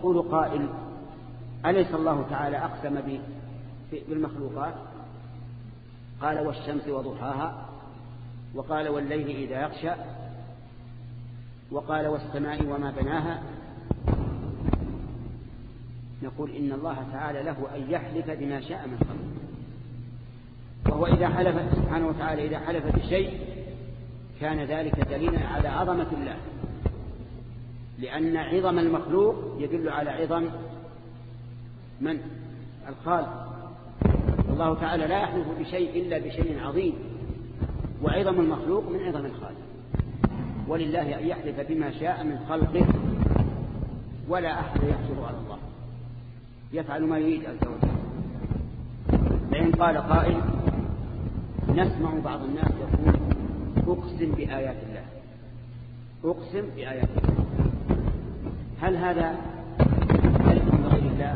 يقول قائل أليس الله تعالى أقسم بالمخلوقات؟ قال والشمس وضحاها وقال والليل إذا يغشى وقال والسماء وما بناها. نقول إن الله تعالى له أن يحلف بما شاء من خلقه وهو إذا حلف سبحانه وتعالى إذا حلف بشيء كان ذلك دليلا على عظمة الله. لأن عظم المخلوق يدل على عظم من؟ الخالق. الله تعالى لا يحلف بشيء إلا بشيء عظيم. وعظم المخلوق من عظم الخالق. ولله أن يحلف بما شاء من خلقه. ولا أحد يحجر على الله. يفعل ما يريد عز وجل. فإن قال قائل نسمع بعض الناس يقول أقسم بآيات الله. أقسم بآيات الله. هل هذا حلف بغير الله؟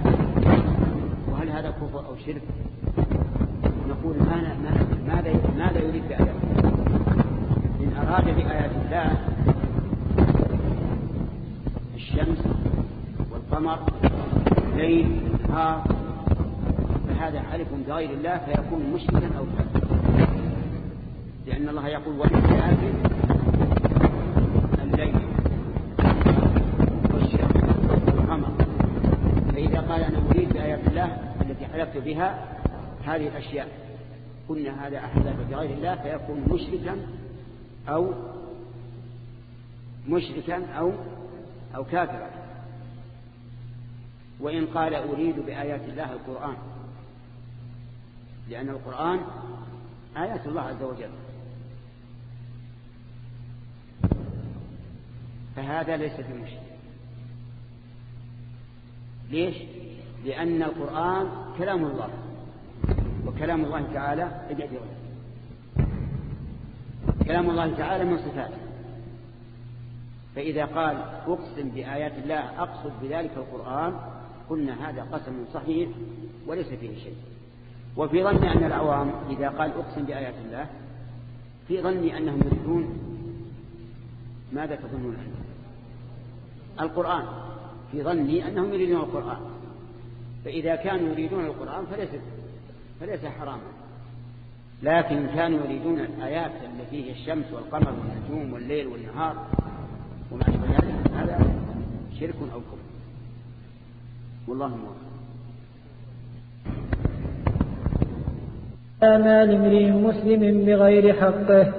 وهل هذا كفر أو شرك؟ نقول ماذا ماذا ماذا يريد بآيات إن أراد بآيات الله الشمس والقمر الليل والنهار فهذا حلف بغير الله فيكون مشركا أو كافرا. لأن الله يقول آياته الليل والشمس والقمر فإذا قال أنا أريد بآيات الله التي حلفت بها هذه الأشياء. قلنا هذا أحلف بغير الله فيكون مشركا أو مشركا أو أو كافرا. وإن قال أريد بآيات الله القرآن لأن القرآن آيات الله عز وجل. فهذا ليس بمشرك. ليش؟ لأن القرآن كلام الله وكلام الله تعالى كلام الله تعالى من صفاته فإذا قال أقسم بآيات الله أقصد بذلك القرآن قلنا هذا قسم صحيح وليس فيه شيء. وفي ظن أن العوام إذا قال أقسم بآيات الله في ظني أنهم يريدون ماذا تظنون عنه القرآن. في ظني أنهم يريدون القرآن. فإذا كانوا يريدون القرآن فليس, فليس حراما. لكن كانوا يريدون الآيات التي هي الشمس والقمر والنجوم والليل والنهار وما أشبه ذلك هذا شرك أو كفر. والله موفق مال امرئ مسلم بغير حقه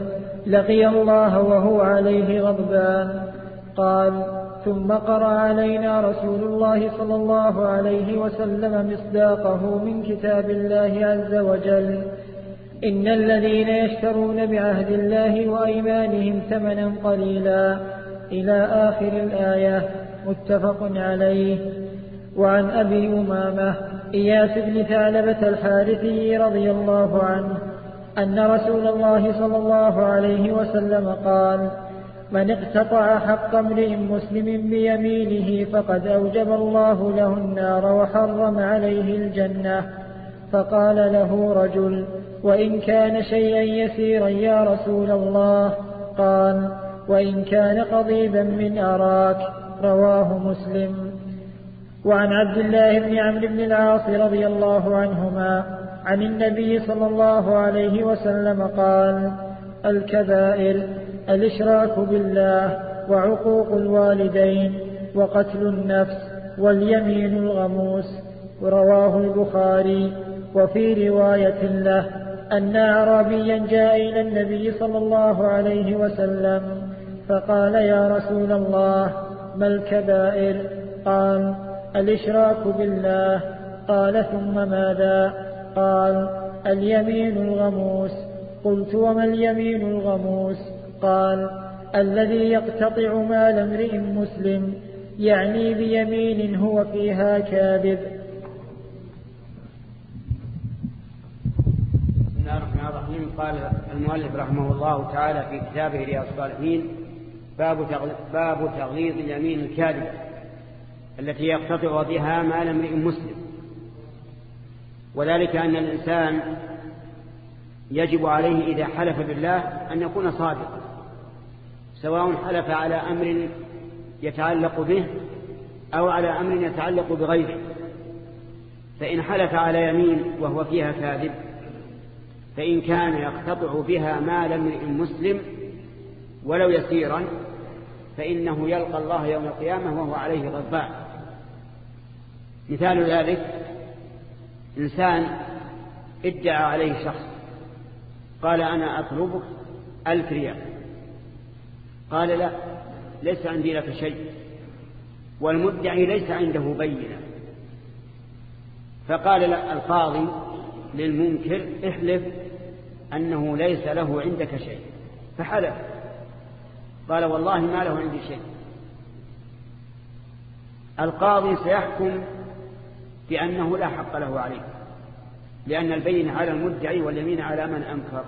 لقي الله وهو عليه غضبان قال ثم قرأ علينا رسول الله صلى الله عليه وسلم مصداقه من كتاب الله عز وجل. إن الذين يشترون بعهد الله وأيمانهم ثمنا قليلا. إلى آخر الآية. متفق عليه. وعن أبي أمامة إياس بن ثعلبة الحارثي رضي الله عنه أن رسول الله صلى الله عليه وسلم قال من اقتطع حق امرئ مسلم بيمينه فقد أوجب الله له النار وحرم عليه الجنة. فقال له رجل وإن كان شيئا يسيرا يا رسول الله قال وإن كان قضيبا من أراك رواه مسلم. وعن عبد الله بن عمرو بن العاص رضي الله عنهما عن النبي صلى الله عليه وسلم قال الكبائر الإشراك بالله وعقوق الوالدين وقتل النفس واليمين الغموس رواه البخاري. وفي رواية له أن أعرابيا جاء إلى النبي صلى الله عليه وسلم فقال يا رسول الله ما الكبائر؟ قال الإشراك بالله. قال ثم ماذا؟ قال اليمين الغموس. قلت وما اليمين الغموس؟ قال الذي يقتطع مال امرئ مسلم يعني بيمين هو فيها كاذب. بسم الله الرحمن الرحيم. قال المؤلف رحمه الله تعالى في كتابه رياض الصالحين باب باب تغليظ اليمين الكاذبه التي يقتطع بها مال امرئ مسلم. وذلك أن الإنسان يجب عليه إذا حلف بالله أن يكون صادقا. سواء حلف على أمر يتعلق به أو على أمر يتعلق بغيره. فإن حلف على يمين وهو فيها كاذب فإن كان يقتطع بها مال امرئ مسلم ولو يسيرا فإنه يلقى الله يوم القيامة وهو عليه غضبان. مثال ذلك إنسان ادعى عليه شخص قال أنا أطلبك ألف ريال. قال لا ليس عندي لك شيء. والمدعي ليس عنده بينة. فقال القاضي للمنكر احلف أنه ليس له عندك شيء. فحلف. قال والله ما له عندي شيء. القاضي سيحكم بأنه لا حق له عليه لأن البين على المدعي واليمين على من أنكر.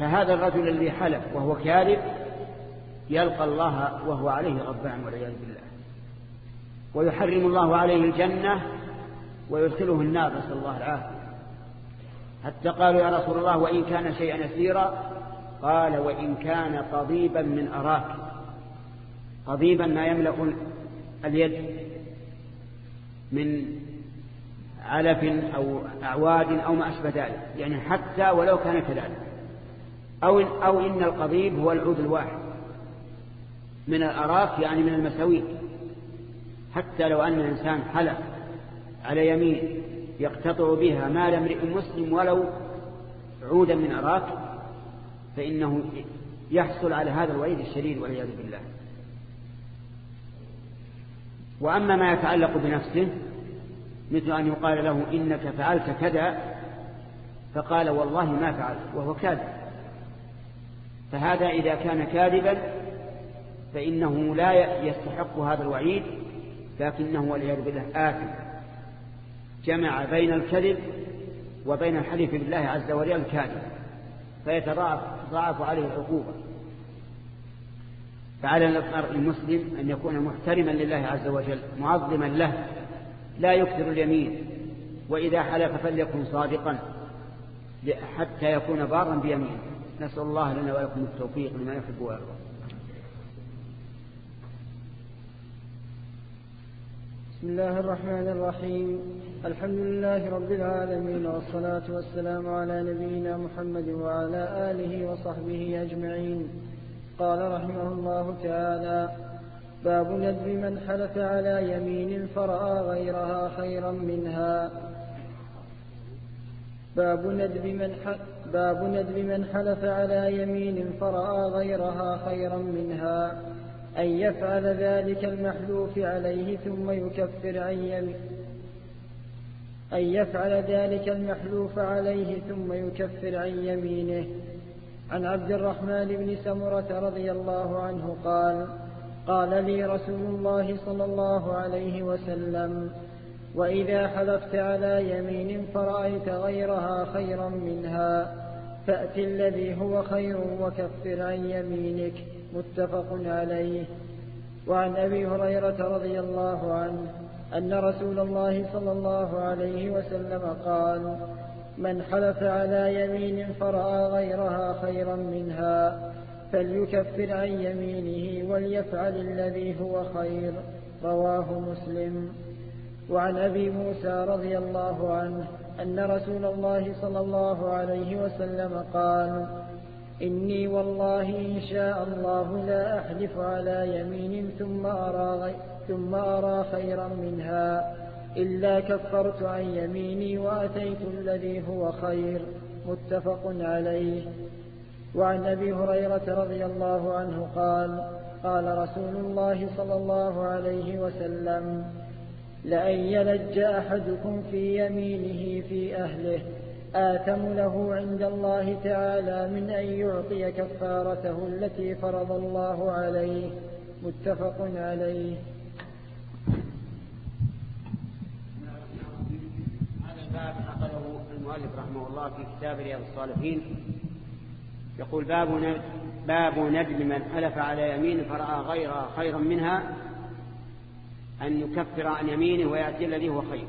فهذا الرجل الذي حلف وهو كاذب يلقى الله وهو عليه غضبان والعياذ بالله. ويحرم الله عليه الجنة ويدخله النار نسأل الله العافية. حتى قالوا يا رسول الله وإن كان شيئا يسيرا قال وإن كان قضيبا من أراك. قضيبا ما يملأ اليد من علف أو أعواد أو ما أشبه ذلك. يعني حتى ولو كان كذلك. أو, أو إن القضيب هو العود الواحد. من الأراك يعني من المساويك حتى لو أن الإنسان حلف على يمين يقتطع بها مال امرئ مسلم ولو عودا من أراك فإنه يحصل على هذا الوعيد الشديد والعياذ بالله. وأما ما يتعلق بنفسه مثل أن يقال له إنك فعلت كذا فقال والله ما فعلت وهو كاذب. فهذا إذا كان كاذبا فإنه لا يستحق هذا الوعيد لكنه والعياذ بالله آثم. جمع بين الكذب وبين الحلف بالله عز وجل الكاذب فيتضاعف عليه العقوبة. فعلى المرء المسلم أن يكون محترما لله عز وجل معظما له لا يكثر اليمين وإذا حلف فليكن صادقا حتى يكون بارا بيمينه. نسأل الله لنا ولكم التوفيق لما يحب ويرضى. بسم الله الرحمن الرحيم. الحمد لله رب العالمين والصلاة والسلام على نبينا محمد وعلى آله وصحبه أجمعين. قال رحمه الله تعالى باب ندب من حلف على يمين فرأى غيرها خيرا منها. باب ندب من باب ندب من حلف على يمين فرأى غيرها خيرا منها. أن يفعل ذلك المحلوف عليه ثم يكفر عن يمين. أن يفعل ذلك المحلوف عليه ثم يكفر عن يمينه. عن عبد الرحمن بن سمرة رضي الله عنه قال قال لي رسول الله صلى الله عليه وسلم وإذا حلفت على يمين فرأيت غيرها خيرا منها فأت الذي هو خير وكفر عن يمينك متفق عليه. وعن أبي هريرة رضي الله عنه أن رسول الله صلى الله عليه وسلم قال من حلف على يمين فرأى غيرها خيرا منها فليكفر عن يمينه وليفعل الذي هو خير. رواه مسلم. وعن أبي موسى رضي الله عنه أن رسول الله صلى الله عليه وسلم قال إني والله إن شاء الله لا أحلف على يمين ثم أرى, ثم أرى خيرا منها إلا كفرت عن يميني وأتيت الذي هو خير متفق عليه. وعن أبي هريرة رضي الله عنه قال قال رسول الله صلى الله عليه وسلم لأن يلج أحدكم في يمينه في أهله آثم له عند الله تعالى من أن يعطي كفارته التي فرض الله عليه متفق عليه هذا الباب نقله المؤلف رحمه الله في كتاب رياض الصالحين. يقول باب باب ندم من حلف على يمين فرأى غيرها خيرا منها أن يكفر عن يمينه ويأتي الذي هو خير.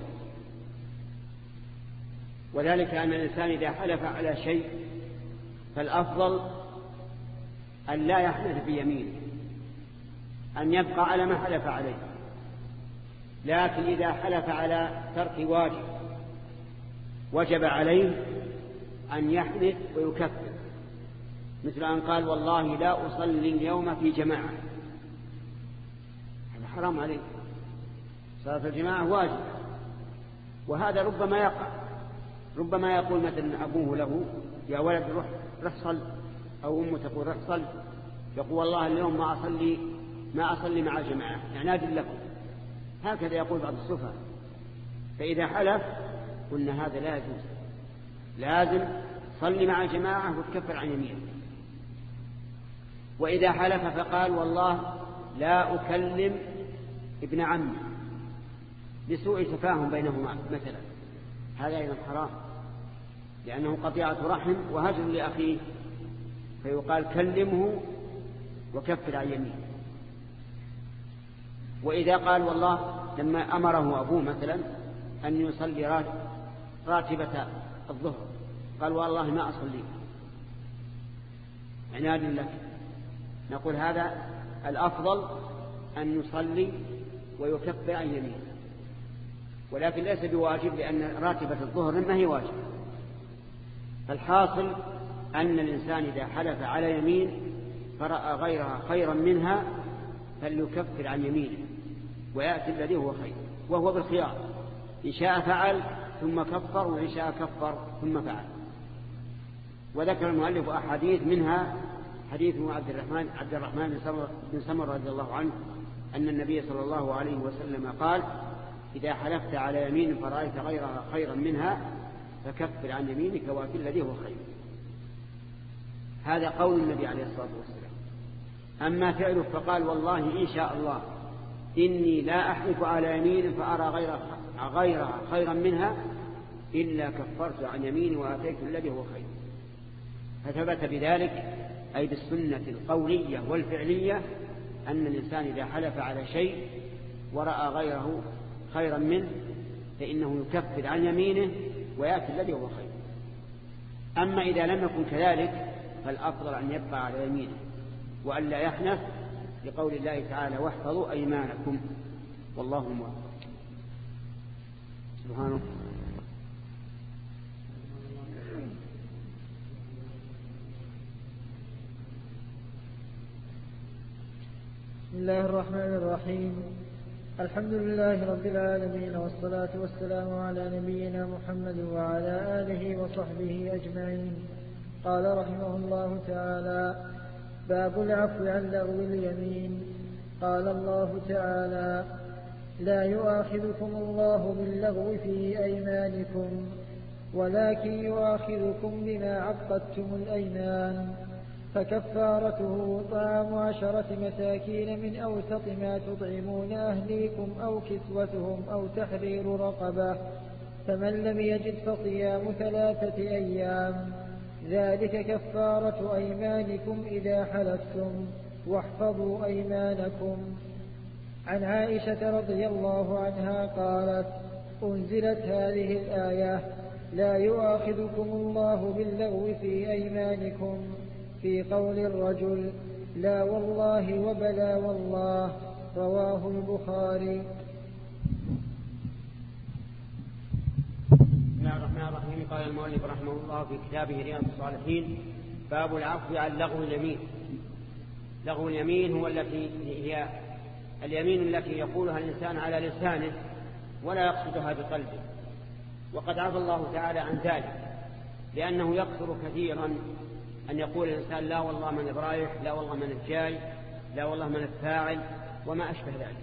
وذلك أن الإنسان إذا حلف على شيء فالأفضل أن لا يحلف بيمينه أن يبقى على ما حلف عليه. لكن إذا حلف على ترك واجب وجب عليه أن يحدث ويكفر. مثل أن قال والله لا أصلي اليوم في جماعة. هذا حرام عليه. صلاة الجماعة واجب. وهذا ربما يقع. ربما يقول مثلا أبوه له يا ولد روح روح صل. أو أمه تقول روح صل. يقول والله اليوم ما أصلي ما أصلي مع الجماعة عناد لكم. هكذا يقول بعض السفهاء. فإذا حلف قلنا هذا لا يجوز. لازم صلي مع الجماعة وتكفر عن يمينه وإذا حلف فقال والله لا أكلم ابن عمي. بسوء تفاهم بينهما مثلا. هذا أيضا حرام. لأنه قطيعة رحم وهجر لأخيه. فيقال كلمه وكفر عن يمينه. وإذا قال والله لما أمره أبوه مثلا أن يصلي راتبة الظهر. قال والله ما أصلي. عناد لك. نقول هذا الأفضل أن يصلي ويكفر عن يمينه. ولكن ليس بواجب لأن راتبة الظهر ما هي واجب فالحاصل أن الإنسان إذا حلف على يمين فرأى غيرها خيرا منها فليكفر عن يمينه ويأتي الذي هو خير وهو بالخيار. إن شاء فعل ثم كفر وإن شاء كفر ثم فعل. وذكر المؤلف أحاديث منها حديث عبد الرحمن عبد الرحمن بن سمر رضي الله عنه أن النبي صلى الله عليه وسلم قال إذا حلفت على يمين فرأيت غيرها خيرا منها فكفر عن يمينك وأتي الذي هو خير. هذا قول النبي عليه الصلاة والسلام. أما فعله فقال والله إن شاء الله إني لا أحلف على يمين فأرى غيرها, غيرها خيرا منها إلا كفرت عن يميني وآتيت الذي هو خير. فثبت بذلك أي بالسنة القولية والفعلية أن الإنسان إذا حلف على شيء ورأى غيره خيرا منه فإنه يكفر عن يمينه ويأتي الذي هو خير. أما إذا لم يكن كذلك فالأفضل أن يبقى على يمينه وأن لا يحنف لقول الله تعالى واحفظوا أيمانكم. والله موفق. سبحانه. بسم الله الرحمن الرحيم. الحمد لله رب العالمين والصلاة والسلام على نبينا محمد وعلى آله وصحبه أجمعين. قال رحمه الله تعالى باب العفو عن لغو اليمين. قال الله تعالى لا يؤاخذكم الله باللغو في أيمانكم ولكن يؤاخذكم بما عقدتم الأيمان. فكفارته طعام عشرة مساكين من أوسط ما تطعمون أهليكم أو كسوتهم أو تحرير رقبة فمن لم يجد فصيام ثلاثة أيام ذلك كفارة أيمانكم إذا حلفتم واحفظوا أيمانكم. عن عائشة رضي الله عنها قالت أنزلت هذه الآية لا يؤاخذكم الله باللغو في أيمانكم. في قول الرجل لا والله وبلا والله رواه البخاري. بسم الله الرحمن الرحيم. قال المؤلف رحمه الله في كتابه رياض الصالحين باب العفو عن لغو اليمين. لغو اليمين هو التي هي اليمين التي يقولها الإنسان على لسانه ولا يقصدها بقلبه. وقد عفى الله تعالى عن ذلك لأنه يكثر كثيرا أن يقول الإنسان لا والله من برايح لا والله من الجاي لا والله من الفاعل وما أشبه ذلك.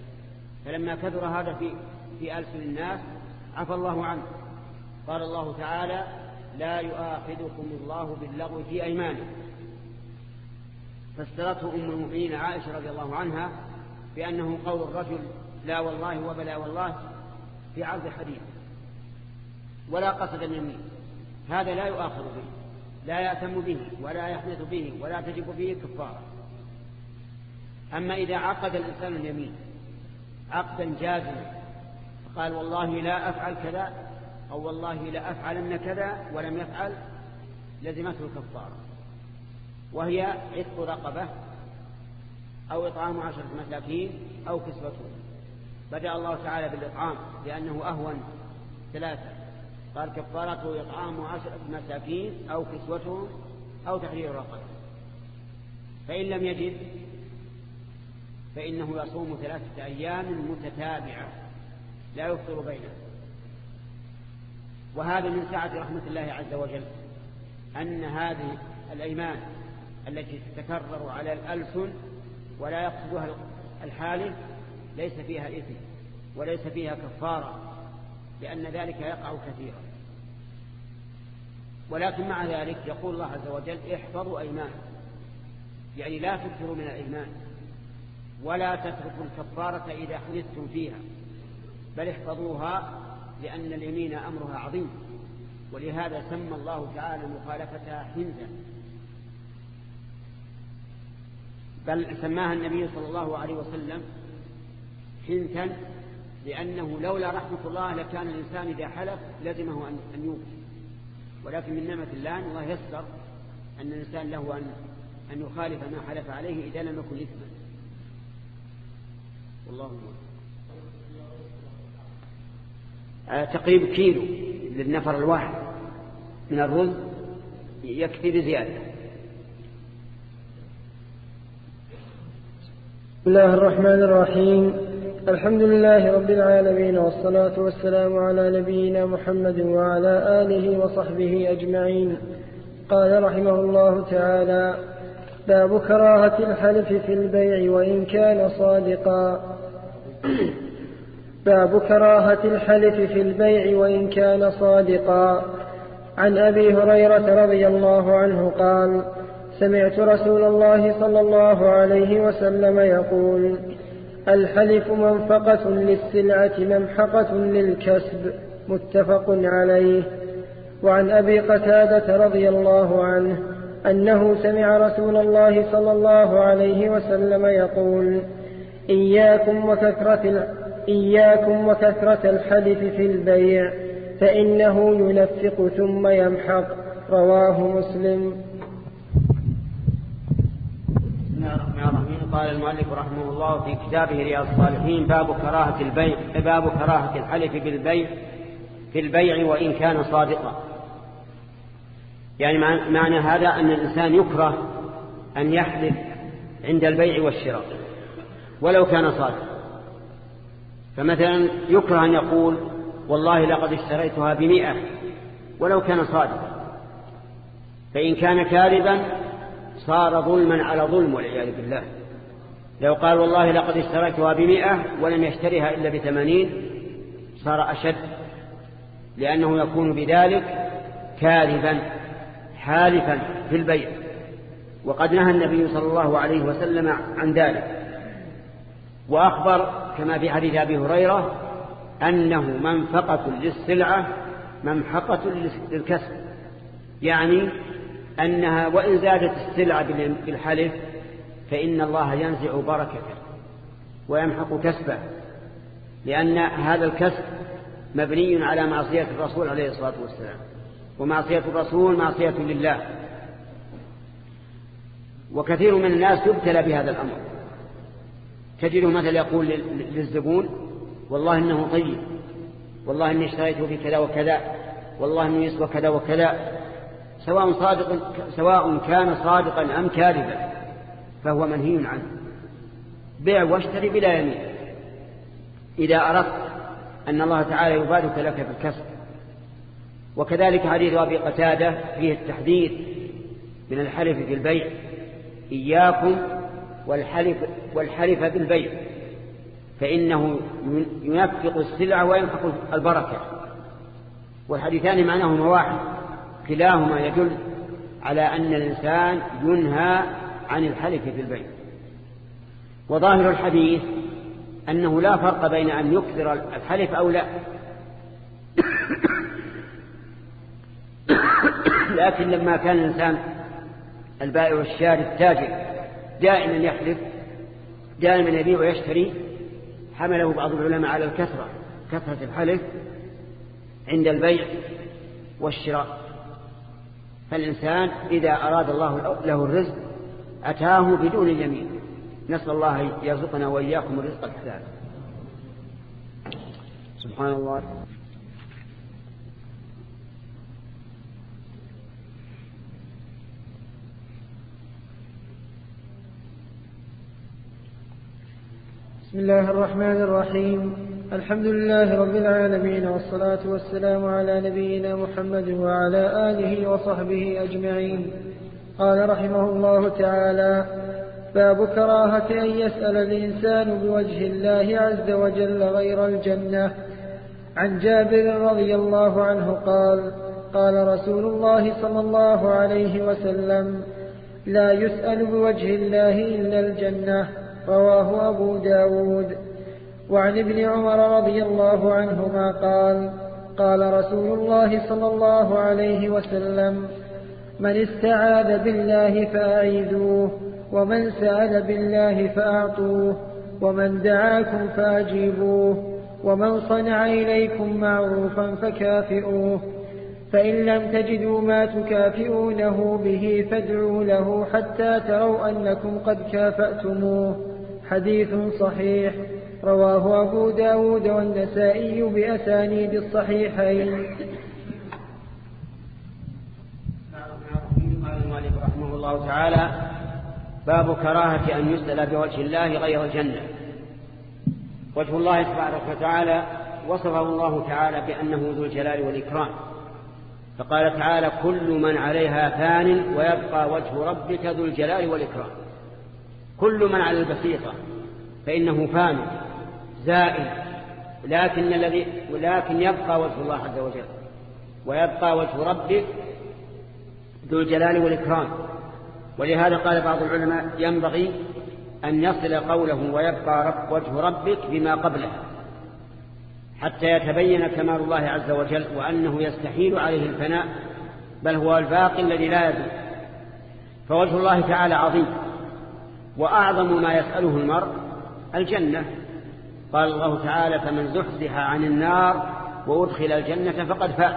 فلما كثر هذا في في ألسن الناس عفى الله عنه. قال الله تعالى لا يؤاخذكم الله باللغو في أيمانكم. فاسترته أم المؤمنين عائشة رضي الله عنها بأنه قول الرجل لا والله وبلا والله في عرض حديث. ولا قصد اليمين هذا لا يؤاخذ به. لا يأتم به ولا يحدث به ولا تجب به كفارة أما إذا عقد الإنسان اليمين عقدا جازما فقال والله لا أفعل كذا أو والله لا أفعلن كذا ولم يفعل لزمته الكفارة. وهي عتق رقبة أو إطعام عشرة مساكين أو كسوتهم بدأ الله تعالى بالإطعام لأنه أهون ثلاثة. قال كفارته إطعام عشرة مساكين أو كسوتهم أو تحرير رقبة. فإن لم يجد فإنه يصوم ثلاثة أيام متتابعة لا يفطر بينها وهذا من سعة رحمة الله عز وجل أن هذه الأيمان التي تتكرر على الألسن ولا يقصدها الحالف ليس فيها إثم وليس فيها كفارة لأن ذلك يقع كثيرا. ولكن مع ذلك يقول الله عز وجل احفظوا أيمان يعني لا تكثروا من الأيمان. ولا تتركوا الكفارة إذا حدثتم فيها. بل احفظوها لأن اليمين أمرها عظيم. ولهذا سمى الله تعالى مخالفتها حنزا. بل سماها النبي صلى الله عليه وسلم حنثا لأنه لولا رحمة الله لكان الإنسان إذا حلف لزمه أن يوفي ولكن من نعمة الله أن الله يسر أن الإنسان له أن أن يخالف ما حلف عليه إذا لم يكن إثما. والله على تقريب كيلو للنفر الواحد من الرز يكفي بزيادة. بسم الله الرحمن الرحيم. الحمد لله رب العالمين والصلاة والسلام على نبينا محمد وعلى آله وصحبه أجمعين. قال رحمه الله تعالى باب كراهة الحلف في البيع وإن كان صادقا. باب كراهة الحلف في البيع وإن كان صادقا. عن أبي هريرة رضي الله عنه قال سمعت رسول الله صلى الله عليه وسلم يقول الحلف منفقة للسلعة ممحقة للكسب متفق عليه. وعن أبي قتادة رضي الله عنه أنه سمع رسول الله صلى الله عليه وسلم يقول إياكم وكثرة إياكم وكثرة الحلف في البيع فإنه ينفق ثم يمحق. رواه مسلم. بسم الله الرحمن الرحيم قال المؤلف رحمه الله في كتابه رياض الصالحين باب كراهة البيع باب كراهة الحلف بالبيع في البيع وإن كان صادقا. يعني معنى هذا أن الإنسان يكره أن يحلف عند البيع والشراء ولو كان صادقا. فمثلا يكره أن يقول والله لقد اشتريتها بمئة ولو كان صادقا. فإن كان كاذبا صار ظلما على ظلم والعياذ بالله. لو قال والله لقد اشتريتها بمئة ولم يشتريها إلا بثمانين صار أشد لأنه يكون بذلك كاذبا حالفا في البيع. وقد نهى النبي صلى الله عليه وسلم عن ذلك. وأخبر كما في حديث أبي هريرة أنه منفقة للسلعة ممحقة للكسب يعني أنها وإن زادت السلعة بالحلف فإن الله ينزع بركته ويمحق كسبه لأن هذا الكسب مبني على معصية الرسول عليه الصلاة والسلام ومعصية الرسول معصية لله. وكثير من الناس يبتلى بهذا الأمر. تجده مثلا يقول للزبون والله إنه طيب والله إني اشتريته بكذا وكذا والله إنه يسوى كذا وكذا. سواء صادق سواء كان صادقا أم كاذبا. فهو منهي عنه. بيع واشتري بلا يمين. إذا أردت أن الله تعالى يبارك لك في الكسب. وكذلك حديث أبي قتادة فيه التحذير من الحلف في البيع. إياكم والحلف, والحلف بالبيع فإنه ينفق السلع ويمحق البركة. والحديثان معناهما واحد. كلاهما يدل على أن الإنسان ينهى عن الحلف في البيع وظاهر الحديث أنه لا فرق بين أن يكثر الحلف أو لا. لكن لما كان الإنسان البائع والشاري التاجر دائما يحلف دائما يبيع ويشتري حمله بعض العلماء على الكثرة كثرة الحلف عند البيع والشراء. فالإنسان إذا أراد الله له الرزق أتاه بدون اليمين نسأل الله يرزقنا وإياكم الرزق الحلال سبحان الله. بسم الله الرحمن الرحيم. الحمد لله رب العالمين والصلاة والسلام على نبينا محمد وعلى آله وصحبه أجمعين. قال رحمه الله تعالى باب كراهة أن يسأل الإنسان بوجه الله عز وجل غير الجنة. عن جابر رضي الله عنه قال قال رسول الله صلى الله عليه وسلم لا يسأل بوجه الله إلا الجنة رواه أبو داود. وعن ابن عمر رضي الله عنهما قال قال رسول الله صلى الله عليه وسلم من استعاذ بالله فأعيذوه ومن سأل بالله فأعطوه ومن دعاكم فأجيبوه ومن صنع إليكم معروفا فكافئوه. فإن لم تجدوا ما تكافئونه به فادعوا له حتى تروا أنكم قد كافأتموه. حديث صحيح رواه أبو داود والنسائي بأسانيد الصحيحين قال المؤلف رحمه الله تعالى باب كراهة أن يسأل بوجه الله غير الجنة. وجه الله تبارك وتعالى وصفه الله تعالى بأنه ذو الجلال والإكرام. فقال تعالى كل من عليها فان ويبقى وجه ربك ذو الجلال والإكرام. كل من على البسيطة فإنه فان زائل لكن الذي ولكن يبقى وجه الله عز وجل. ويبقى وجه ربك ذو الجلال والإكرام. ولهذا قال بعض العلماء ينبغي أن يصل قوله ويبقى رب وجه ربك بما قبله حتى يتبين كمال الله عز وجل وأنه يستحيل عليه الفناء بل هو الباقي الذي لا يزول فوجه الله تعالى عظيم وأعظم ما يسأله المرء الجنة. قال الله تعالى فمن زحزح عن النار وأدخل الجنة فقد فاز.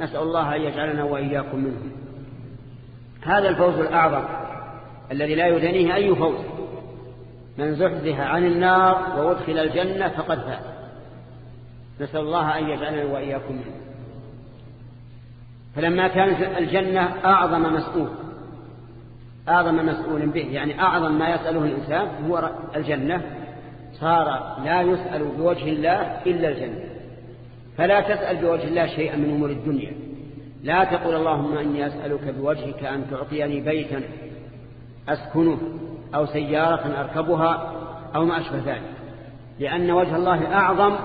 نسأل الله أن يجعلنا وإياكم منهم. هذا الفوز الأعظم الذي لا يدنيه أي فوز. من زحزح عن النار وأدخل الجنة فقد فاز. نسأل الله أن يجعلنا وإياكم منهم فلما كانت الجنة أعظم مسؤول أعظم مسؤول به يعني أعظم ما يسأله الإنسان هو الجنة صار لا يسأل بوجه الله إلا الجنة. فلا تسأل بوجه الله شيئا من أمور الدنيا. لا تقول اللهم إني أسألك بوجهك أن تعطيني بيتا أسكنه أو سيارة أركبها أو ما أشبه ذلك. لأن وجه الله أعظم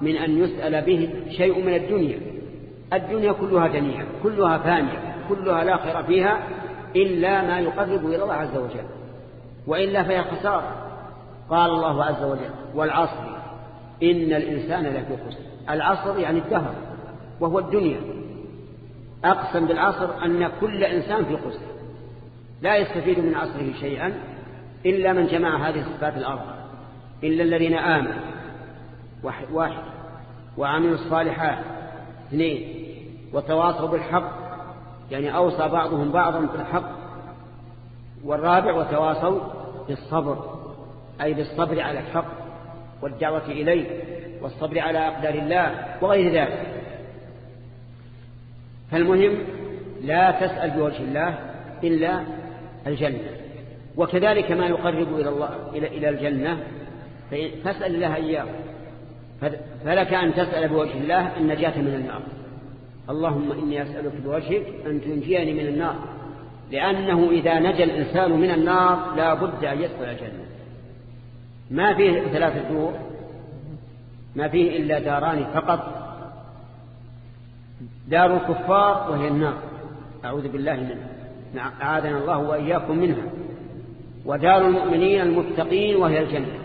من أن يسأل به شيء من الدنيا. الدنيا كلها جميعا كلها فانية كلها لا خير فيها إلا ما يقرب إلى الله عز وجل. وإلا فهي خسارة. قال الله عز وجل والعصر إن الإنسان لفي خسر. العصر يعني الدهر وهو الدنيا. أقسم بالعصر أن كل إنسان في خسر لا يستفيد من عصره شيئا إلا من جمع هذه الصفات الأربعة. إلا الذين آمنوا واحد, واحد وعملوا الصالحات اثنين وتواصوا بالحق يعني أوصى بعضهم بعضا بالحق والرابع وتواصوا بالصبر أي بالصبر على الحق والدعوة إليه والصبر على أقدار الله وغير ذلك. فالمهم لا تسأل بوجه الله إلا الجنة. وكذلك ما يقرب إلى الله إلى إلى الجنة فاسأل الله إياه. فلك أن تسأل بوجه الله النجاة من النار. اللهم إني أسألك بوجهك أن تنجيني من النار لأنه إذا نجى الإنسان من النار لا بد أن يدخل الجنة. ما فيه ثلاثة دور ما فيه إلا داران فقط دار الكفار وهي النار. أعوذ بالله منها. أعاذنا الله وإياكم منها. ودار المؤمنين المتقين وهي الجنة.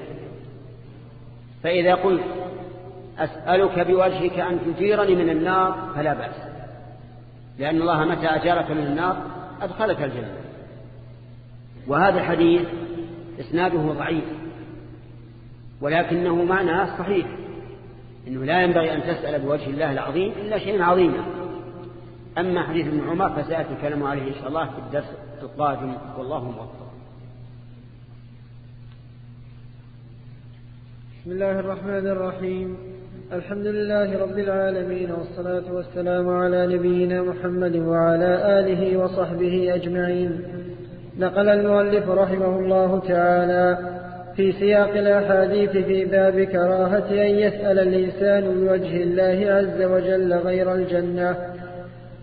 فإذا قلت أسألك بوجهك أن تجيرني من النار فلا بأس. لأن الله متى أجارك من النار أدخلك الجنة. وهذا الحديث إسناده ضعيف ولكنه معنى صحيح. إنه لا ينبغي أن تسأل بوجه الله العظيم إلا شيء عظيما. أما حديث ابن عمر فسيأتي الكلام عليه إن شاء الله في الدرس القادم. والله موفق. بسم الله الرحمن الرحيم. الحمد لله رب العالمين والصلاة والسلام على نبينا محمد وعلى آله وصحبه أجمعين. نقل المؤلف رحمه الله تعالى في سياق الأحاديث في باب كراهة أن يسأل الإنسان بوجه الله عز وجل غير الجنة.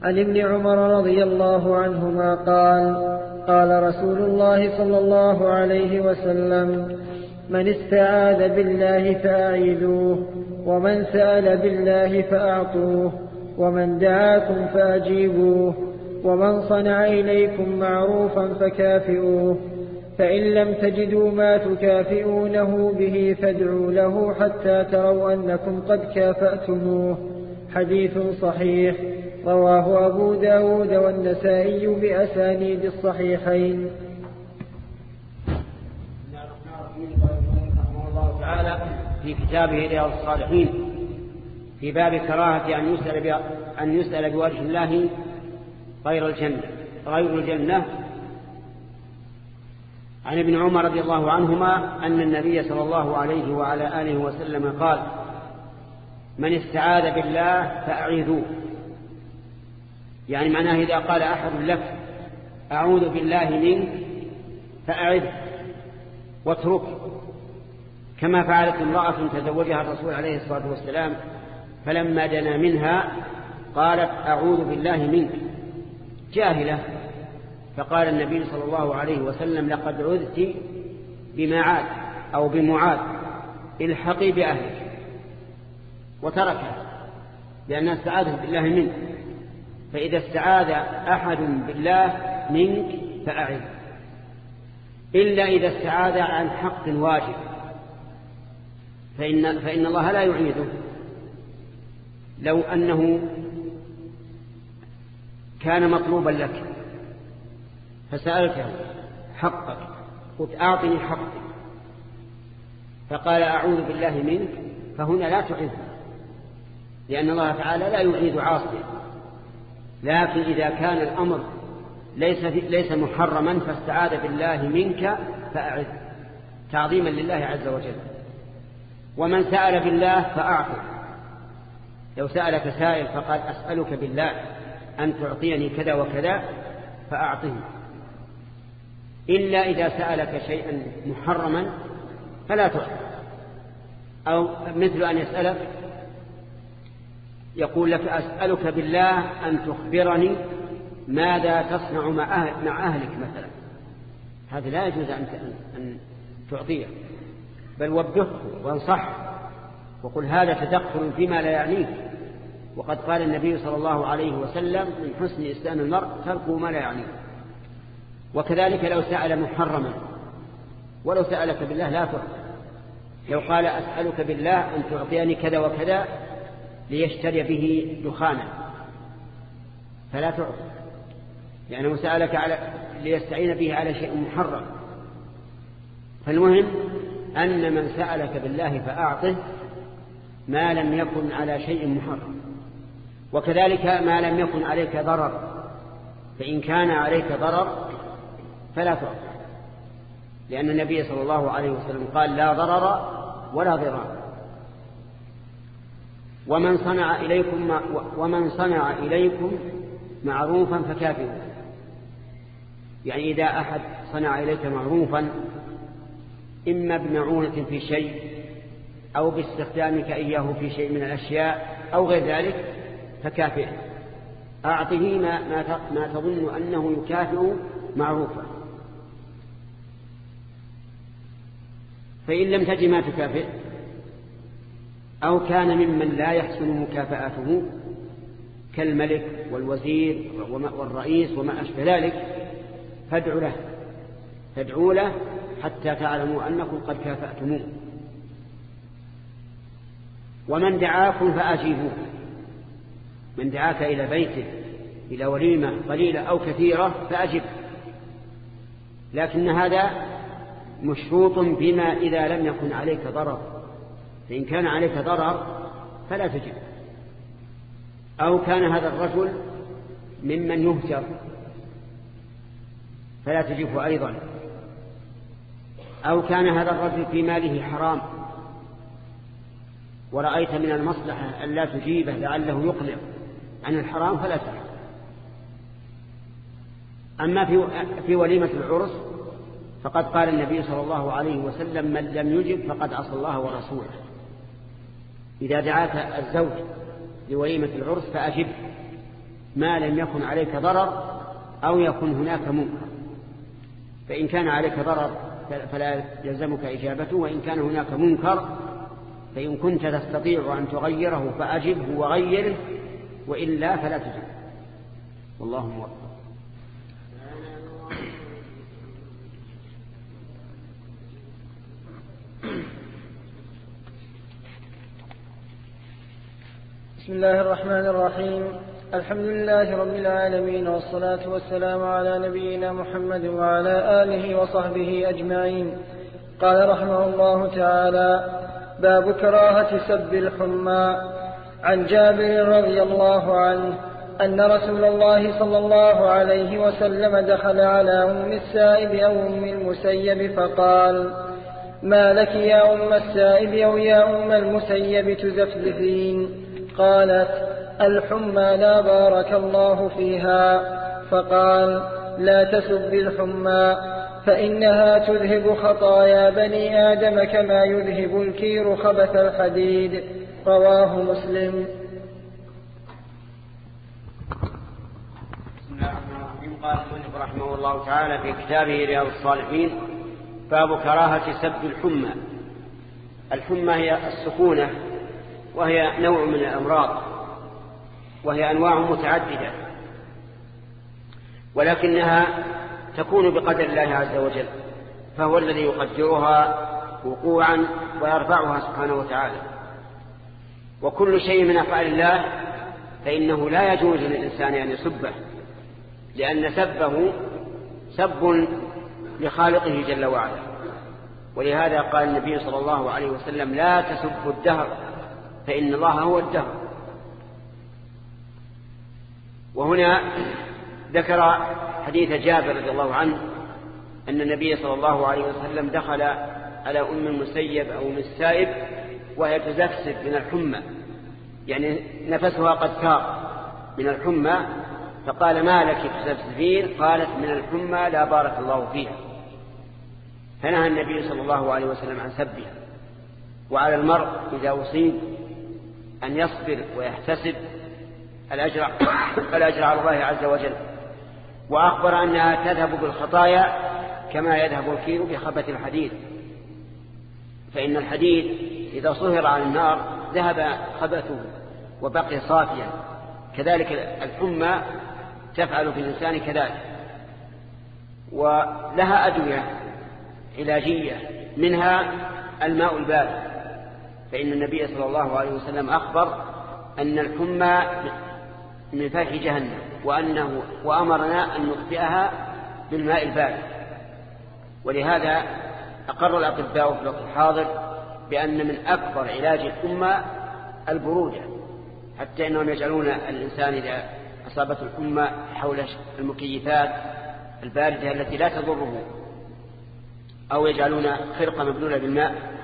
عن ابن عمر رضي الله عنهما قال قال رسول الله صلى الله عليه وسلم من استعاذ بالله فأعيذوه ومن سأل بالله فأعطوه ومن دعاكم فأجيبوه ومن صنع إليكم معروفا فكافئوه. فإن لم تجدوا ما تكافئونه به فادعوا له حتى تروا أنكم قد كافأتموه. حديث صحيح. رواه أبو داود والنسائي بأسانيد الصحيحين. تعالى في كتابه رياض الصالحين. في باب كراهة أن يسأل, أن يسأل بوجه الله غير الجنة غير الجنة عن ابن عمر رضي الله عنهما أن النبي صلى الله عليه وعلى آله وسلم قال من استعاذ بالله فأعيذوه. يعني معناه إذا قال أحد لك أعوذ بالله منك فأعذ واترك كما فعلت امرأة تزوجها الرسول عليه الصلاة والسلام فلما دنا منها قالت أعوذ بالله منك. جاهلة. فقال النبي صلى الله عليه وسلم لقد عذت بمعاد أو بمعاد الحقي بأهلك. وتركها لأنها استعاذت بالله منك. فإذا استعاذ أحد بالله منك فأعذ. إلا إذا استعاذ عن حق واجب. فإن, فإن الله لا يعيده لو أنه كان مطلوبا لك. فسألته حقك قلت أعطني حقك فقال أعوذ بالله منك فهنا لا تعذ لأن الله تعالى لا يعيد عاصيا لكن إذا كان الأمر ليس, ليس محرما فاستعاذ بالله منك فأعذ تعظيما لله عز وجل. ومن سأل بالله فأعطه. لو سألك سائل فقال أسألك بالله أن تعطيني كذا وكذا فأعطه إلا إذا سألك شيئا محرما فلا تعطه أو مثل أن يسألك يقول لك أسألك بالله أن تخبرني ماذا تصنع مع, أهل مع أهلك مثلا. هذا لا يجوز أن, تعطيه. بل وبهه وانصح وقل هذا تدخل فيما لا يعنيك. وقد قال النبي صلى الله عليه وسلم من حسن إسلام المرء تركه ما لا يعنيه. وكذلك لو سأل محرما ولو سألك بالله لا تعطي لو قال أسألك بالله أن تعطيني كذا وكذا ليشتري به دخانا فلا تعطي. لأنه سألك على ليستعين به على شيء محرم. فالمهم أن من سألك بالله فأعطه ما لم يكن على شيء محرم. وكذلك ما لم يكن عليك ضرر. فإن كان عليك ضرر فلا تعطي لأن النبي صلى الله عليه وسلم قال لا ضرر ولا ضرار. ومن صنع إليكم ومن صنع إليكم معروفا فكافئوا يعني إذا أحد صنع إليك معروفا إما بمعونة في شيء أو باستخدامك إياه في شيء من الأشياء أو غير ذلك فكافئ أعطه ما, ما, ما تظن أنه يكافئ معروفا. فإن لم تجد ما تكافئ أو كان ممن لا يحسن مكافأته كالملك والوزير والرئيس وما أشبه ذلك فادعوا له. فادعوا له حتى تعلموا أنكم قد كافأتموه. ومن دعاكم فأجيبوه. من دعاك إلى بيته إلى وليمة قليلة أو كثيرة فأجب لكن هذا مشروط بما إذا لم يكن عليك ضرر. فإن كان عليك ضرر فلا تجب أو كان هذا الرجل ممن يهجر فلا تجبه أيضا. أو كان هذا الرجل في ماله حرام ورأيت من المصلحة أن لا تجيبه لعله يقلع عن الحرام فلا تفعل أما في وليمة العرس فقد قال النبي صلى الله عليه وسلم من لم يجب فقد عصى الله ورسوله. إذا دعاك الزوج لوليمة العرس فأجب. ما لم يكن عليك ضرر أو يكن هناك منكر. فإن كان عليك ضرر فلا يلزمك إجابته وإن كان هناك منكر فإن كنت تستطيع أن تغيره فأجبه وغيره وإلا فلا تجب. والله موفق. بسم الله الرحمن الرحيم. الحمد لله رب العالمين والصلاة والسلام على نبينا محمد وعلى آله وصحبه أجمعين. قال رحمه الله تعالى باب كراهة سب الحمى. عن جابر رضي الله عنه أن رسول الله صلى الله عليه وسلم دخل على أم السائب أو أم المسيب فقال ما لك يا أم السائب أو يا أم المسيب تزفزفين؟ قالت الحمى لا بارك الله فيها. فقال لا تسب الحمى فإنها تذهب خطايا بني آدم كما يذهب الكير خبث الحديد. رواه مسلم. قال رحمه الله تعالى في كتابه رياض الصالحين باب كراهة سب الحمى. الحمى هي السكونة وهي نوع من الأمراض وهي أنواع متعددة ولكنها تكون بقدر الله عز وجل فهو الذي يقدرها وقوعا ويرفعها سبحانه وتعالى. وكل شيء من أفعال الله فإنه لا يجوز للإنسان أن يسبه لأن سبه سب لخالقه جل وعلا. ولهذا قال النبي صلى الله عليه وسلم لا تسبوا الدهر فإن الله هو الدهر. وهنا ذكر حديث جابر رضي الله عنه أن النبي صلى الله عليه وسلم دخل على أم المسيب أو أم السائب وهي تزفزف من الحمى. يعني نفسها قد ثار من الحمى فقال ما لك تزفزفين قالت من الحمى لا بارك الله فيها. فنهى النبي صلى الله عليه وسلم عن سبها. وعلى المرء إذا أصيب أن يصبر ويحتسب الأجر, على الله عز وجل. وأخبر أنها تذهب بالخطايا كما يذهب الكير بخبة الحديد. فإن الحديد إذا صهر على النار ذهب خبثه وبقي صافيا. كذلك الحمى تفعل في الإنسان كذلك. ولها أدوية. علاجية منها الماء البارد. فإن النبي صلى الله عليه وسلم أخبر أن الحمى من فيح جهنم وأنه وأمرنا أن نطفئها بالماء البارد. ولهذا أقر الأطباء في الوقت الحاضر بأن من أكبر علاج الحمى البرودة حتى أنهم يجعلون الإنسان إذا أصابته الحمى حول المكيفات الباردة التي لا تضره. أو يجعلون خرقة مبلولة بالماء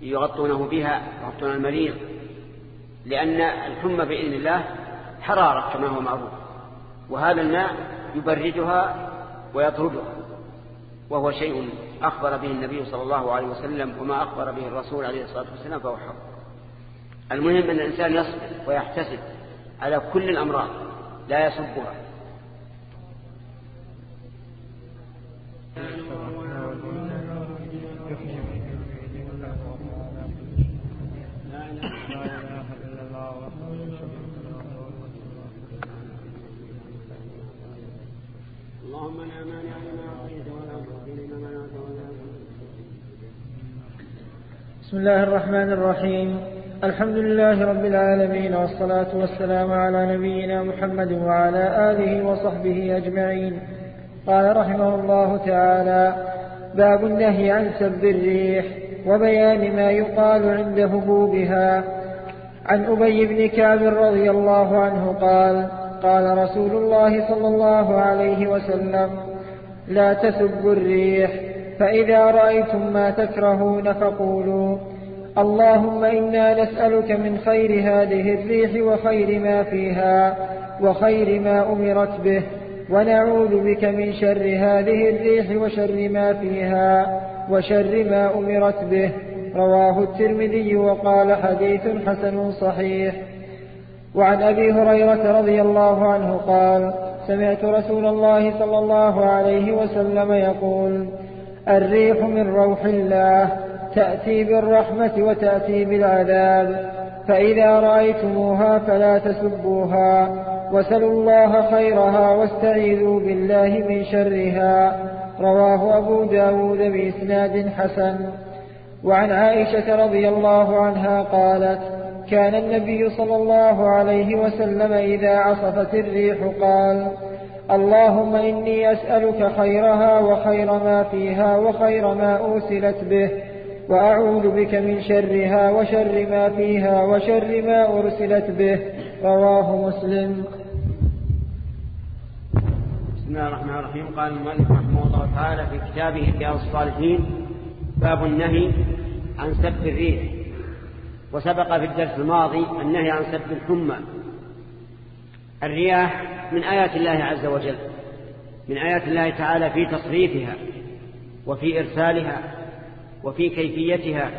يغطونه بها يغطون المريض لأن الحمى بإذن الله حرارة كما هو معروف. وهذا الماء يبردها ويطردها وهو شيء أخبر به النبي صلى الله عليه وسلم وما أخبر به الرسول عليه الصلاة والسلام فهو حق. المهم أن الإنسان يصبر ويحتسب على كل الأمراض لا يسبها. بسم الله الرحمن الرحيم الحمد لله رب العالمين والصلاة والسلام على نبينا محمد وعلى آله وصحبه أجمعين قال رحمه الله تعالى باب النهي عن سب الريح وبيان ما يقال عند هبوبها عن أبي بن كعب رضي الله عنه قال قال رسول الله صلى الله عليه وسلم لا تسبوا الريح فإذا رأيتم ما تكرهون فقولوا اللهم إنا نسألك من خير هذه الريح وخير ما فيها وخير ما أمرت به ونعوذ بك من شر هذه الريح وشر ما فيها وشر ما أمرت به رواه الترمذي وقال حديث حسن صحيح. وعن أبي هريرة رضي الله عنه قال سمعت رسول الله صلى الله عليه وسلم يقول الريح من روح الله تأتي بالرحمة وتأتي بالعذاب. فإذا رأيتموها فلا تسبوها وسلوا الله خيرها واستعيذوا بالله من شرها. رواه أبو داود بإسناد حسن. وعن عائشة رضي الله عنها قالت كان النبي صلى الله عليه وسلم إذا عصفت الريح قال اللهم إني أسألك خيرها وخير ما فيها وخير ما أرسلت به وأعوذ بك من شرها وشر ما فيها وشر ما أرسلت به. رواه مسلم. بسم الله الرحمن الرحيم. قال المؤلف رحمه الله تعالى في كتابه رياض الصالحين باب النهي عن سب الريح. وسبق في الدرس الماضي النهي عن سب الحمى. الرياح من آيات الله عز وجل من آيات الله تعالى في تصريفها وفي إرسالها وفي كيفيتها.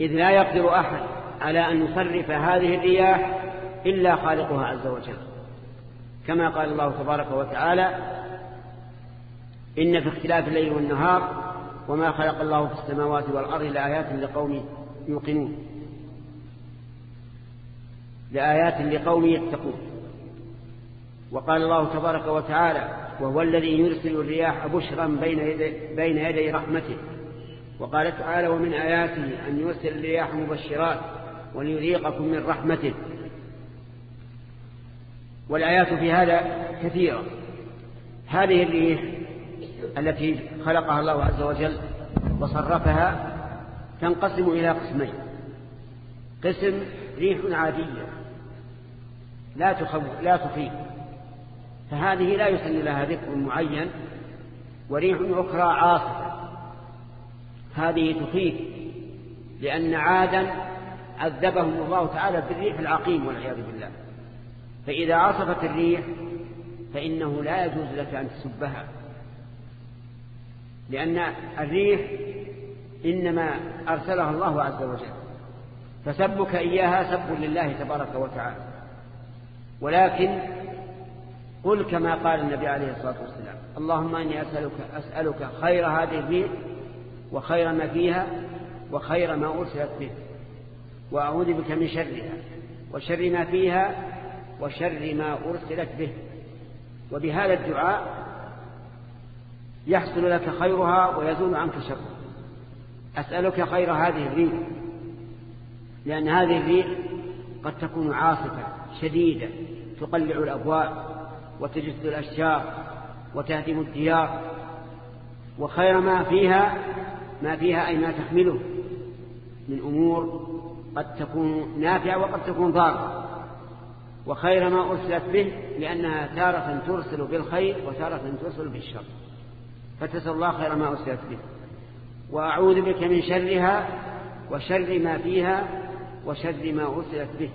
إذ لا يقدر أحد على أن يصرف هذه الرياح إلا خالقها عز وجل. كما قال الله تبارك وتعالى إن في اختلاف الليل والنهار وما خلق الله في السماوات والأرض لآيات لقوم يوقنون. لآيات لقوم يتقون. وقال الله تبارك وتعالى وهو الذي يرسل الرياح بشرا بين يدي, بين يدي رحمته. وقال تعالى ومن آياته أن يرسل الرياح مبشرات وليذيقكم من رحمته. والآيات في هذا كثيرة. هذه الريح التي خلقها الله عز وجل وصرفها تنقسم إلى قسمين. قسم ريح عادية لا تخوف لا تخيف فهذه لا يسن لها ذكر معين وريح أخرى عاصفة. هذه تخيف لأن عادا عذبهم الله تعالى بالريح العقيم والعياذ بالله. فإذا عصفت الريح فإنه لا يجوز لك أن تسبها. لأن الريح إنما أرسلها الله عز وجل. فسبك إياها سب لله تبارك وتعالى. ولكن قل كما قال النبي عليه الصلاة والسلام. اللهم أني أسألك, أسألك خير هذه الريح وخير ما فيها وخير ما أرسلت به. وأعوذ بك من شرها وشر ما فيها وشر ما أرسلت به. وبهذا الدعاء يحصل لك خيرها ويزول عنك شرها. أسألك خير هذه الريح لأن هذه الريح قد تكون عاصفة شديدة تقلع الأبواب وتجث الأشجار وتهدم الديار وخير ما فيها ما فيها أي ما تحمله من أمور قد تكون نافعة وقد تكون ضارة. وخير ما أرسلت به لأنها تارة ترسل بالخير وتارة ترسل بالشر. فتسأل الله خير ما أرسلت به. وأعوذ بك من شرها وشر ما فيها وشر ما أرسلت به.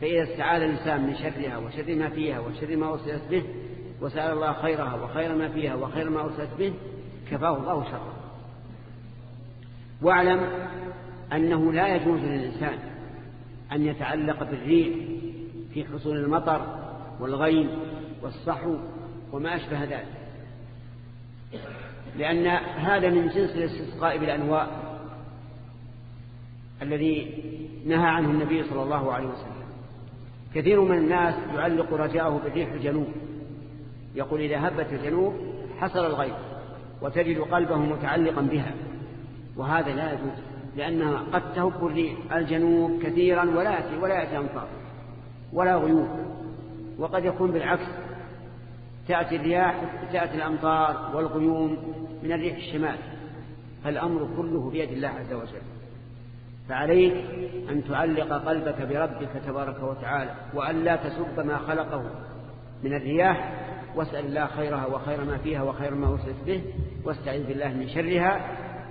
فإذا استعاذ الإنسان من شرها وشر ما فيها وشر ما أرسلت به وسأل الله خيرها وخير ما فيها وخير ما أرسلت به كفاه الله شره. واعلم أنه لا يجوز للإنسان أن يتعلق بالريح في حصول المطر والغيم والصحو وما أشبه ذلك. لأن هذا من جنس الاستسقاء بالأنواء الذي نهى عنه النبي صلى الله عليه وسلم. كثير من الناس يعلق رجاءه بالريح الجنوب. يقول إذا هبت الجنوب حصل الغيب وتجد قلبه متعلقا بها. وهذا لا يجوز لأنها قد تهب الريح الجنوب كثيرا ولا يأتي ولا يأتي أمطار ولا غيوم. وقد يكون بالعكس تأتي الرياح تأتي الأمطار والغيوم من الريح الشمال. فالأمر كله بيد الله عز وجل. فعليك أن تعلق قلبك بربك تبارك وتعالى وأن لا تسب ما خلقه من الرياح واسأل الله خيرها وخير ما فيها وخير ما وصلت به واستعذ بالله من شرها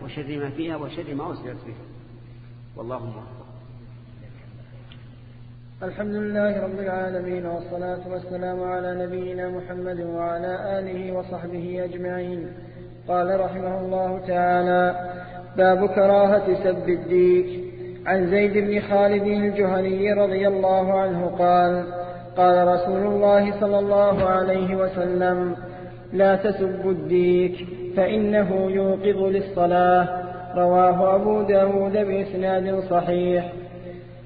وشر ما فيها وشر ما وصلت به. والله موفق الحمد لله رب العالمين والصلاة والسلام على نبينا محمد وعلى آله وصحبه أجمعين. قال رحمه الله تعالى باب كراهة سب الديك. عن زيد بن خالد الجهني رضي الله عنه قال قال رسول الله صلى الله عليه وسلم لا تسبوا الديك فإنه يوقظ للصلاة. رواه أبو داود بإسناد صحيح.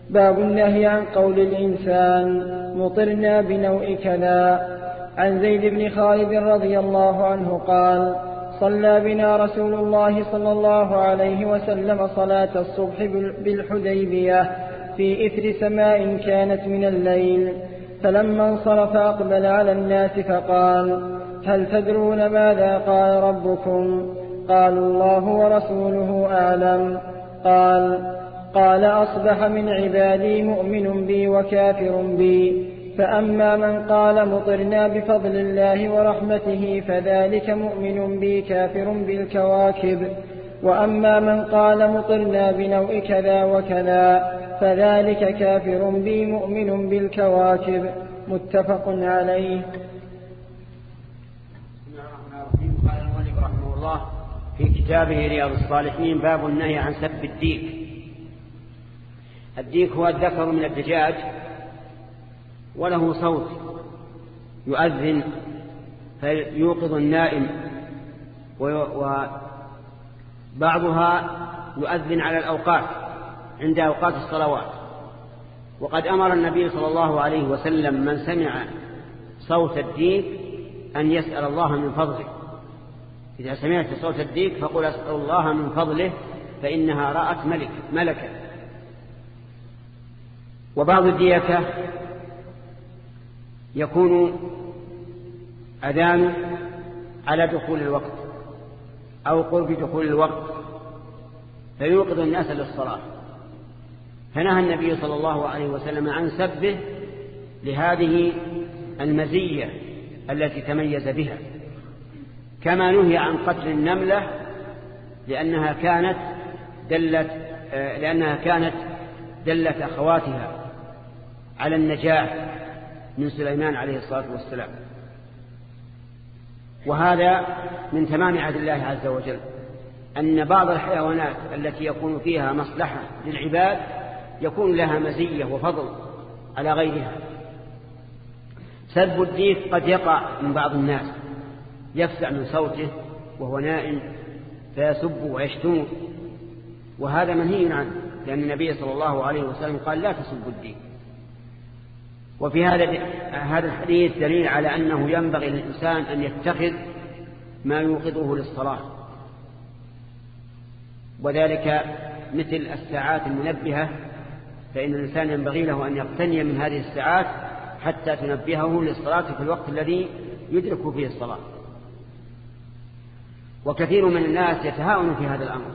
باب النهي عن قول الإنسان مطرنا بنوء كذا. عن زيد بن خالد رضي الله عنه قال صلى بنا رسول الله صلى الله عليه وسلم صلاة الصبح بالحديبية في إثر سماء كانت من الليل. فلما انصرف أقبل على الناس فقال هل تدرون ماذا قال ربكم؟ قالوا الله ورسوله أعلم. قال قال أصبح من عبادي مؤمن بي وكافر بي. فأما من قال مطرنا بفضل الله ورحمته فذلك مؤمن بي كافر بالكواكب. وأما من قال مطرنا بنوء كذا وكذا فذلك كافر بي مؤمن بالكواكب. متفق عليه. قال رحمه الله في كتابه رياض الصالحين باب النهي عن سب الديك. الديك هو الذكر من الدجاج وله صوت يؤذن فيوقظ النائم وبعضها يؤذن على الأوقات عند أوقات الصلوات. وقد أمر النبي صلى الله عليه وسلم من سمع صوت الديك أن يسأل الله من فضله. إذا سمعت صوت الديك فقل أسأل الله من فضله فإنها رأت ملك ملكا. وبعض الديكة يكون أذان على دخول الوقت أو قرب دخول الوقت فيوقظ الناس للصلاة. فنهى النبي صلى الله عليه وسلم عن سبه لهذه المزية التي تميز بها. كما نهي عن قتل النملة لأنها كانت دلت لأنها كانت دلت أخواتها على النجاة. من سليمان عليه الصلاة والسلام. وهذا من تمام عهد الله عز وجل أن بعض الحيوانات التي يكون فيها مصلحة للعباد يكون لها مزية وفضل على غيرها. سب الديك قد يقع من بعض الناس يفزع من صوته وهو نائم فيسب ويشتم. وهذا منهي عنه لأن النبي صلى الله عليه وسلم قال لا تسبوا الدين وفي هذا هذا الحديث دليل على أنه ينبغي للإنسان أن يتخذ ما يوقظه للصلاة. وذلك مثل الساعات المنبهة فإن الإنسان ينبغي له أن يقتني من هذه الساعات حتى تنبهه للصلاة في الوقت الذي يدرك فيه الصلاة. وكثير من الناس يتهاون في هذا الأمر.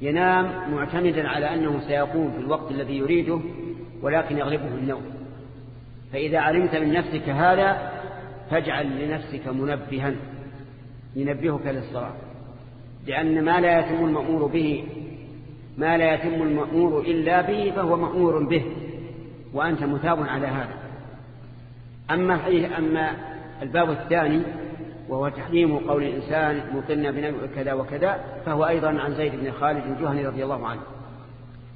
ينام معتمدا على أنه سيقوم في الوقت الذي يريده ولكن يغلبه النوم. فإذا علمت من نفسك هذا فاجعل لنفسك منبها ينبهك للصلاة. لأن ما لا يتم المأمور به ما لا يتم المأمور إلا به فهو مأمور به وأنت مثاب على هذا. أما, أما الباب الثاني وهو تحريم قول الإنسان مطلنا بنبع كذا وكذا فهو أيضا عن زيد بن خالد الجهني رضي الله عنه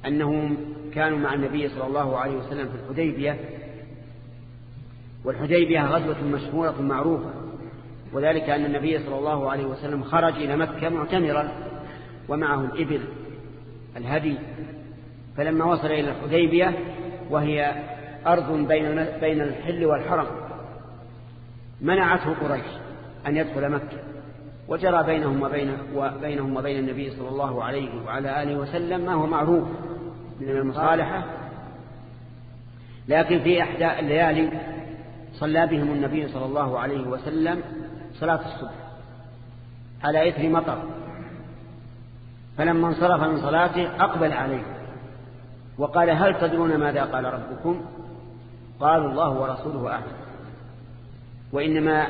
أنهم كانوا مع النبي صلى الله عليه وسلم في الحديبية والحديبية غزوة مشهورة معروفة وذلك أن النبي صلى الله عليه وسلم خرج إلى مكة معتمرا ومعه الإبل الهدي. فلما وصل إلى الحديبية وهي أرض بين بين الحل والحرم منعته قريش أن يدخل مكة وجرى بينهم وبين وبينهم وبين النبي صلى الله عليه وعلى آله وسلم ما هو معروف من المصالحة. لكن في إحدى الليالي صلى بهم النبي صلى الله عليه وسلم صلاة الصبح على إثر مطر. فلما انصرف من صلاته أقبل عليه وقال هل تدرون ماذا قال ربكم؟ قالوا الله ورسوله أعلم. وإنما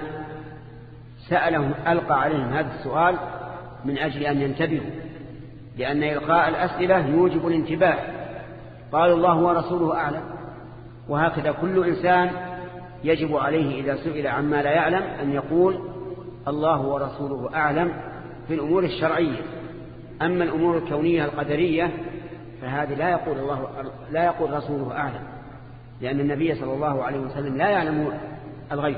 سألهم ألقى عليهم هذا السؤال من أجل أن ينتبهوا لأن إلقاء الأسئلة يوجب الانتباه. قال الله ورسوله أعلم. وهكذا كل إنسان يجب عليه إذا سئل عما لا يعلم أن يقول الله ورسوله أعلم في الأمور الشرعية. أما الأمور الكونية القدرية فهذه لا يقول الله لا يقول رسوله أعلم لأن النبي صلى الله عليه وسلم لا يعلم الغيب.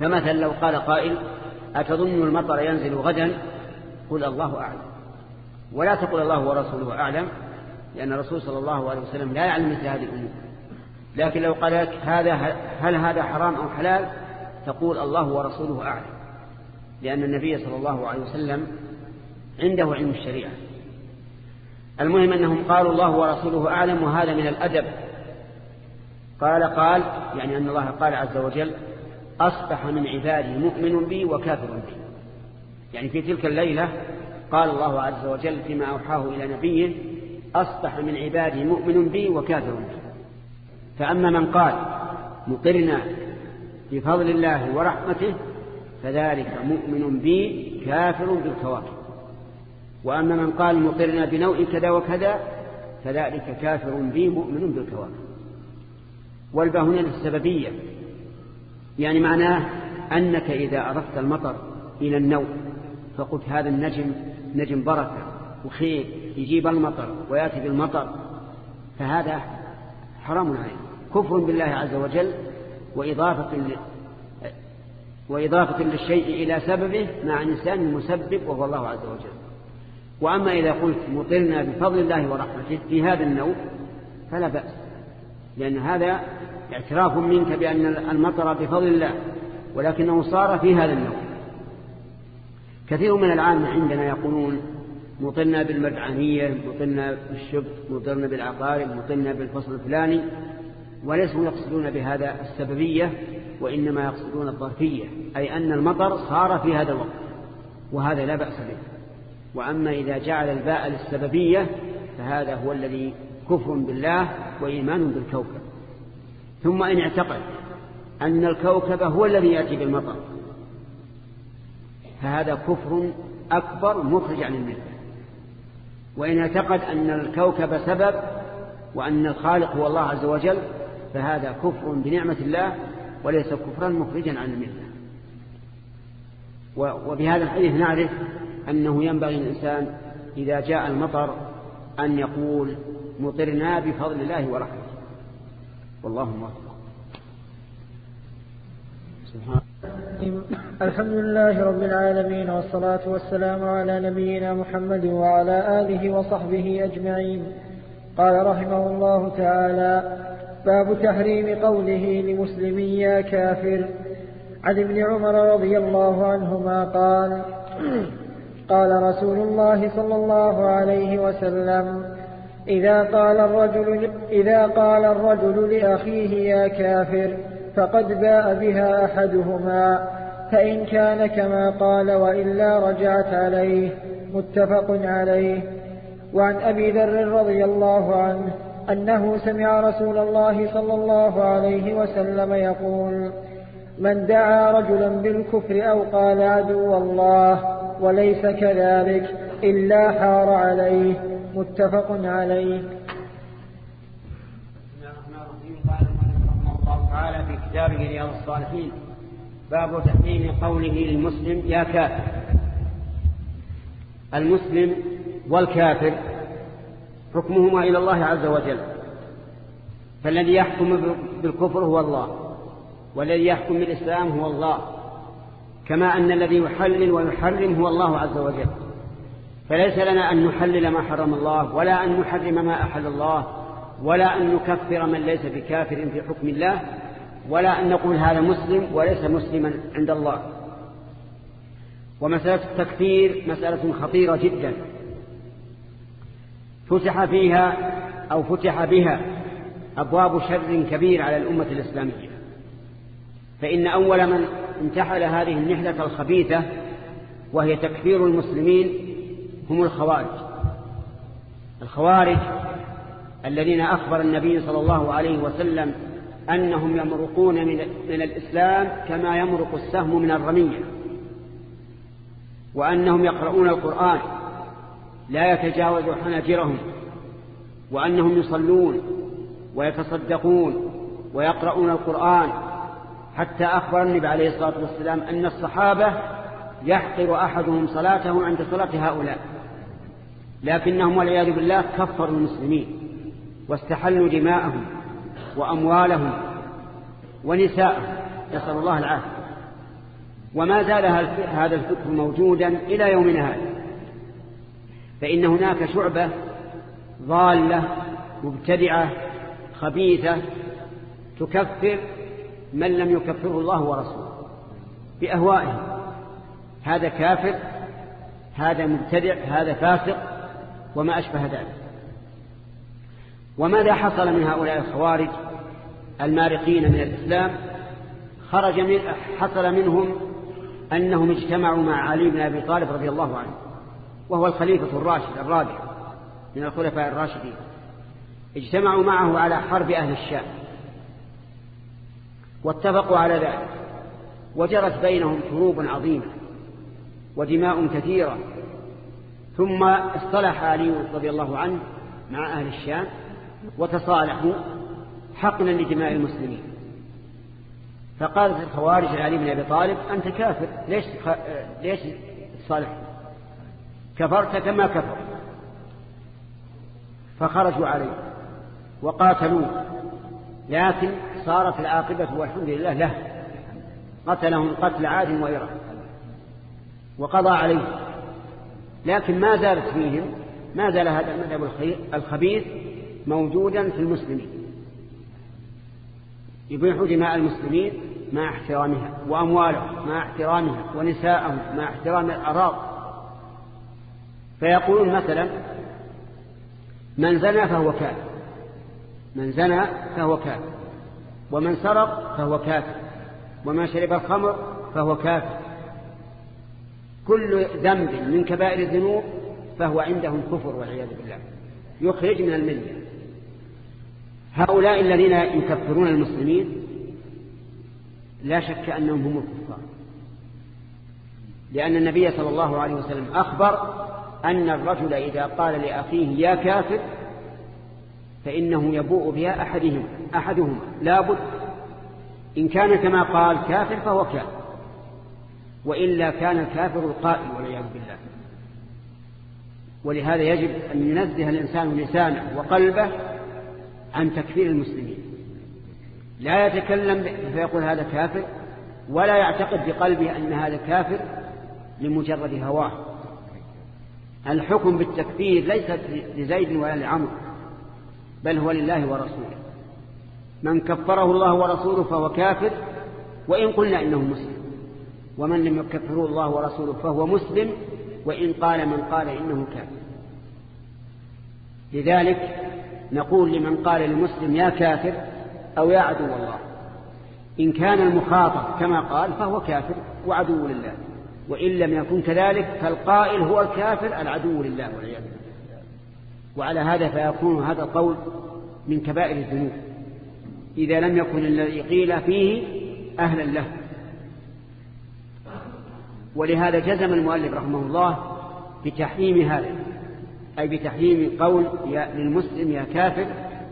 فمثلا لو قال قائل أتظن المطر ينزل غدا؟ قل الله أعلم. ولا تقول الله ورسوله أعلم لأن الرسول صلى الله عليه وسلم لا يعلم مثل هذه الأمور. لكن لو قال لك هذا هل هذا حرام أو حلال؟ تقول الله ورسوله أعلم. لأن النبي صلى الله عليه وسلم عنده علم الشريعة. المهم أنهم قالوا الله ورسوله أعلم وهذا من الأدب. قال قال يعني أن الله قال عز وجل أصبح من عبادي مؤمن بي وكافر بي. يعني في تلك الليلة قال الله عز وجل فيما أوحاه إلى نبيه أصبح من عبادي مؤمن بي وكافر بي. فأما من قال مطرنا بفضل الله ورحمته فذلك مؤمن بي كافر بالكواكب. وأما من قال مطرنا بنوء كذا وكذا فذلك كافر بي مؤمن بالكواكب. والباء هنا للسببية يعني معناه أنك إذا أردت المطر إلى النوم فقلت هذا النجم نجم بركة وخير يجيب المطر ويأتي بالمطر فهذا حرام عليه كفر بالله عز وجل وإضافة وإضافة للشيء إلى سببه مع إنسان مسبب وهو الله عز وجل. وأما إذا قلت مطرنا بفضل الله ورحمته في هذا النوع فلا بأس لأن هذا اعتراف منك بأن المطر بفضل الله ولكنه صار في هذا النوع. كثير من العامة عندنا يقولون مطرنا بالمدعانية مطرنا بالشبط مطرنا بالعقارب مطرنا بالفصل الفلاني وليسوا يقصدون بهذا السببية وإنما يقصدون الظرفية أي أن المطر صار في هذا الوقت وهذا لا بأس به. وأما إذا جعل الباء للسببية فهذا هو الذي كفر بالله وإيمان بالكوكب. ثم إن اعتقد أن الكوكب هو الذي يأتي بالمطر فهذا كفر أكبر مخرج عن الملة. وإن اعتقد أن الكوكب سبب وأن الخالق هو الله عز وجل فهذا كفر بنعمة الله وليس كفرا مخرجا عن الملة. وبهذا الحديث نعرف أنه ينبغي الإنسان إذا جاء المطر أن يقول مطرنا بفضل الله ورحمته. والله موفق الحمد لله رب العالمين والصلاة والسلام على نبينا محمد وعلى آله وصحبه أجمعين. قال رحمه الله تعالى باب تحريم قوله لمسلم يا كافر. عن ابن عمر رضي الله عنهما قال قال رسول الله صلى الله عليه وسلم إذا قال الرجل إذا قال الرجل لأخيه يا كافر فقد باء بها أحدهما فإن كان كما قال وإلا رجعت عليه متفق عليه. وعن أبي ذر رضي الله عنه أنه سمع رسول الله صلى الله عليه وسلم يقول من دعا رجلا بالكفر أو قال عدو الله وليس كذلك إلا حار عليه. متفق عليه. تعالى في كتابه رياض الصالحين باب تحريم قوله للمسلم يا كافر. المسلم والكافر حكمهما إلى الله عز وجل. فالذي يحكم بالكفر هو الله والذي يحكم بالإسلام هو الله. كما أن الذي يحلل ويحرم هو الله عز وجل. فليس لنا أن نحلل ما حرم الله ولا أن نحرم ما أحل الله ولا أن نكفر من ليس بكافر في حكم الله ولا أن نقول هذا مسلم وليس مسلما عند الله. ومسألة التكفير مسألة خطيرة جدا. فتح فيها أو فتح بها أبواب شر كبير على الأمة الإسلامية. فإن أول من انتحل هذه النحلة الخبيثة وهي تكفير المسلمين هم الخوارج. الخوارج الذين أخبر النبي صلى الله عليه وسلم أنهم يمرقون من, من الإسلام كما يمرق السهم من الرمية وأنهم يقرؤون القرآن لا يتجاوز حناجرهم وأنهم يصلون ويتصدقون ويقرؤون القرآن حتى أخبر النبي عليه الصلاة والسلام أن الصحابة يحقر أحدهم صلاته عند صلاة هؤلاء. لكنهم والعياذ بالله كفروا المسلمين واستحلوا دماءهم وأموالهم ونساءهم. نسأل الله العافية. وما زال هذا الفكر موجودا إلى يومنا هذا. فإن هناك شعبة ضالة مبتدعة خبيثة تكفر من لم يكفره الله ورسوله بأهوائهم. هذا كافر هذا مبتدع هذا فاسق وما أشبه ذلك. وماذا حصل من هؤلاء الخوارج المارقين من الإسلام؟ خرج من حصل منهم أنهم اجتمعوا مع علي بن أبي طالب رضي الله عنه. وهو الخليفة الراشد الرابع من الخلفاء الراشدين. اجتمعوا معه على حرب أهل الشام. واتفقوا على ذلك. وجرت بينهم حروب عظيمة ودماء كثيرة. ثم اصطلح علي رضي الله عنه مع أهل الشام وتصالحوا حقنا لدماء المسلمين. فقالت الخوارج علي بن أبي طالب أنت كافر ليش ليش تصالح؟ كفرت كما كفر فخرجوا عليه وقاتلوه. لكن صارت العاقبة والحمد لله له. قتلهم قتل عاد وإرم وقضى عليه. لكن ما زالت فيهم ما زال هذا المذهب الخبيث موجودا في المسلمين. يبيح دماء المسلمين مع احترامها وأموالهم مع احترامها ونساءهم مع احترام الأراض فيقولون مثلا من زنى فهو كافر. من زنى فهو كافر. ومن سرق فهو كافر. ومن شرب الخمر فهو كافر. كل ذنب من كبائر الذنوب فهو عندهم كفر والعياذ بالله. يخرج من الملة. هؤلاء الذين يكفرون المسلمين لا شك أنهم هم الكفار. لأن النبي صلى الله عليه وسلم أخبر أن الرجل إذا قال لأخيه يا كافر فإنه يبوء بها أحدهم أحدهما. لا بد إن كان كما قال كافر فهو كافر. وإلا كان الكافر القائل والعياذ بالله. ولهذا يجب أن ينزه الإنسان لسانه وقلبه عن تكفير المسلمين. لا يتكلم فيقول هذا كافر ولا يعتقد بقلبه أن هذا كافر لمجرد هواه. الحكم بالتكفير ليس لزيد ولا لعمر بل هو لله ورسوله. من كفره الله ورسوله فهو كافر وإن قلنا إنه مسلم. ومن لم يكفره الله ورسوله فهو مسلم وإن قال من قال إنه كافر. لذلك نقول لمن قال للمسلم يا كافر أو يا عدو الله إن كان المخاطب كما قال فهو كافر وعدو لله. وإن لم يكن كذلك فالقائل هو الكافر العدو لله والعياذ بالله. وعلى هذا فيكون هذا القول من كبائر الذنوب. إذا لم يكن الذي قيل فيه أهلا له. ولهذا جزم المؤلف رحمه الله بتحريم هذا أي بتحريم قول يا للمسلم يا كافر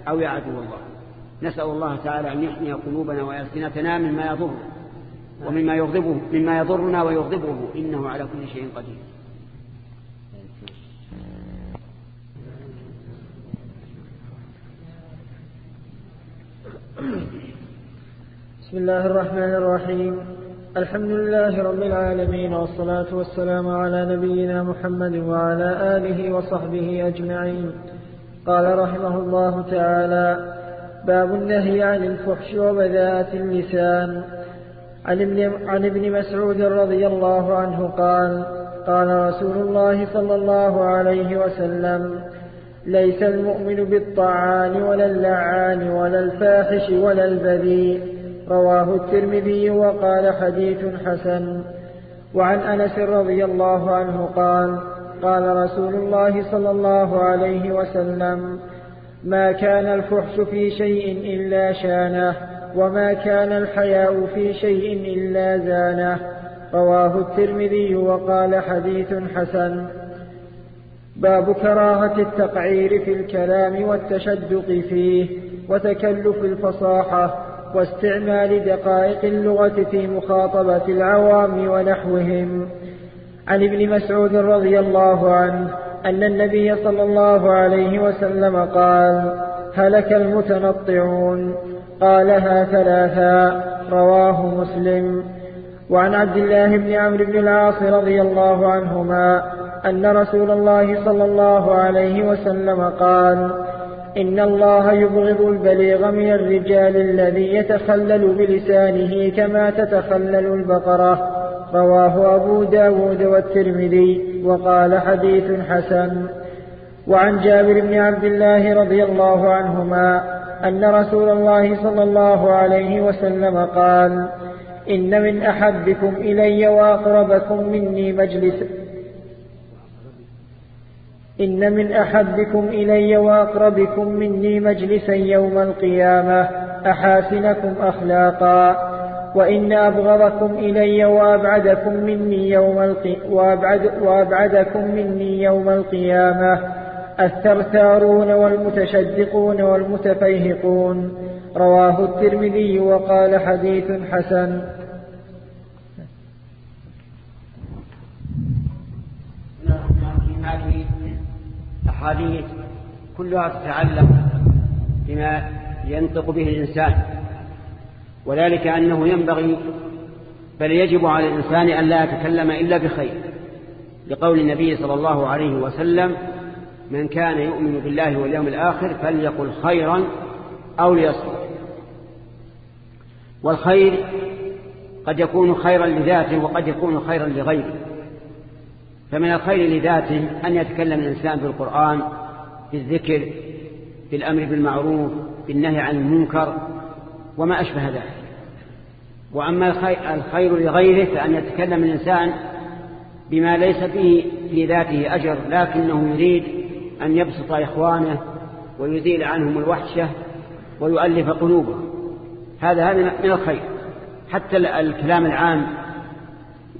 أو يا عدو الله. نسأل الله تعالى أن يحمي قلوبنا وألسنتنا مما يضر ومما يغضبه مما يضرنا ويغضبه. إنه على كل شيء قدير. بسم الله الرحمن الرحيم. الحمد لله رب العالمين والصلاة والسلام على نبينا محمد وعلى آله وصحبه أجمعين. قال رحمه الله تعالى باب النهي عن الفحش وبذاءة اللسان. عن ابن, مسعود رضي الله عنه قال قال رسول الله صلى الله عليه وسلم ليس المؤمن بالطعان ولا اللعان ولا الفاحش ولا البذيء. رواه الترمذي وقال حديث حسن. وعن أنس رضي الله عنه قال قال رسول الله صلى الله عليه وسلم ما كان الفحش في شيء إلا شانه وما كان الحياء في شيء الا زانه. رواه الترمذي وقال حديث حسن. باب كراهة التقعير في الكلام والتشدق فيه وتكلف الفصاحة واستعمال دقائق اللغة في مخاطبة العوام ونحوهم. عن ابن مسعود رضي الله عنه أن النبي صلى الله عليه وسلم قال هلك المتنطعون. قالها ثلاثا رواه مسلم. وعن عبد الله بن عمرو بن العاص رضي الله عنهما أن رسول الله صلى الله عليه وسلم قال إن الله يبغض البليغ من الرجال الذي يتخلل بلسانه كما تتخلل البقرة. رواه أبو داود والترمذي وقال حديث حسن. وعن جابر بن عبد الله رضي الله عنهما أن رسول الله صلى الله عليه وسلم قال إن من أحبكم إلي وأقربكم مني مجلس إن من أحبكم إلي وأقربكم مني مجلسا يوم القيامة أحاسنكم أخلاقا وإن أبغضكم إلي وأبعدكم مني يوم. وأبعدكم مني يوم القيامة الثرثارون والمتشدقون والمتفيهقون. رواه الترمذي وقال حديث حسن. هذه أحاديث كلها تتعلق بما ينطق به الإنسان وذلك أنه ينبغي بل يجب على الإنسان أن لا يتكلم إلا بخير لقول النبي صلى الله عليه وسلم من كان يؤمن بالله واليوم الآخر فليقل خيرا أو ليصمت. والخير قد يكون خيرا لذاته وقد يكون خيرا لغيره. فمن الخير لذاته أن يتكلم الإنسان بالقرآن بالذكر بالأمر بالمعروف بالنهي عن المنكر وما أشبه ذلك. وأما الخير لغيره فأن يتكلم الإنسان بما ليس فيه في ذاته أجر لكنه يريد أن يبسط إخوانه ويزيل عنهم الوحشة ويؤلف قلوبهم. هذا هذا من الخير. حتى الكلام العام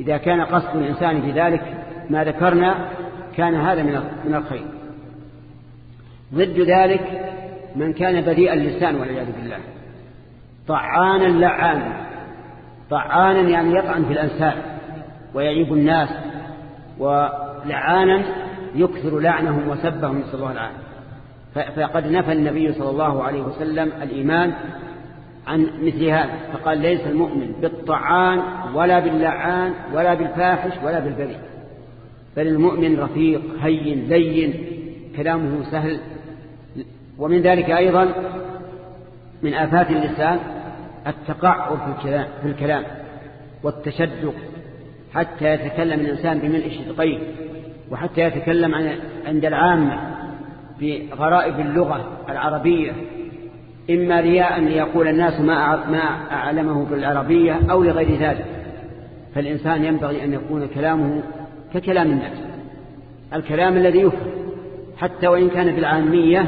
إذا كان قصد الإنسان في ذلك ما ذكرنا كان هذا من الخير. ضد ذلك من كان بديء اللسان والعياذ بالله. طعانا لعانا. طعانا يعني يطعن في الأنساب ويعيب الناس. ولعانا يكثر لعنهم وسبهم نسأل الله العافية. فقد نفى النبي صلى الله عليه وسلم الإيمان عن مثل هذا فقال ليس المؤمن بالطعان ولا باللعان ولا بالفاحش ولا بالبذيء بل المؤمن رفيق هين لين كلامه سهل. ومن ذلك أيضا من آفات اللسان التقعر في الكلام, في الكلام والتشدق حتى يتكلم الإنسان بملء الشدقين وحتى يتكلم عن عند العامة بغرائب اللغة العربية إما رياء ليقول الناس ما أعلمه بالعربية أو لغير ذلك. فالإنسان ينبغي أن يكون كلامه ككلام الناس الكلام الذي يفهم حتى وإن كان بالعامية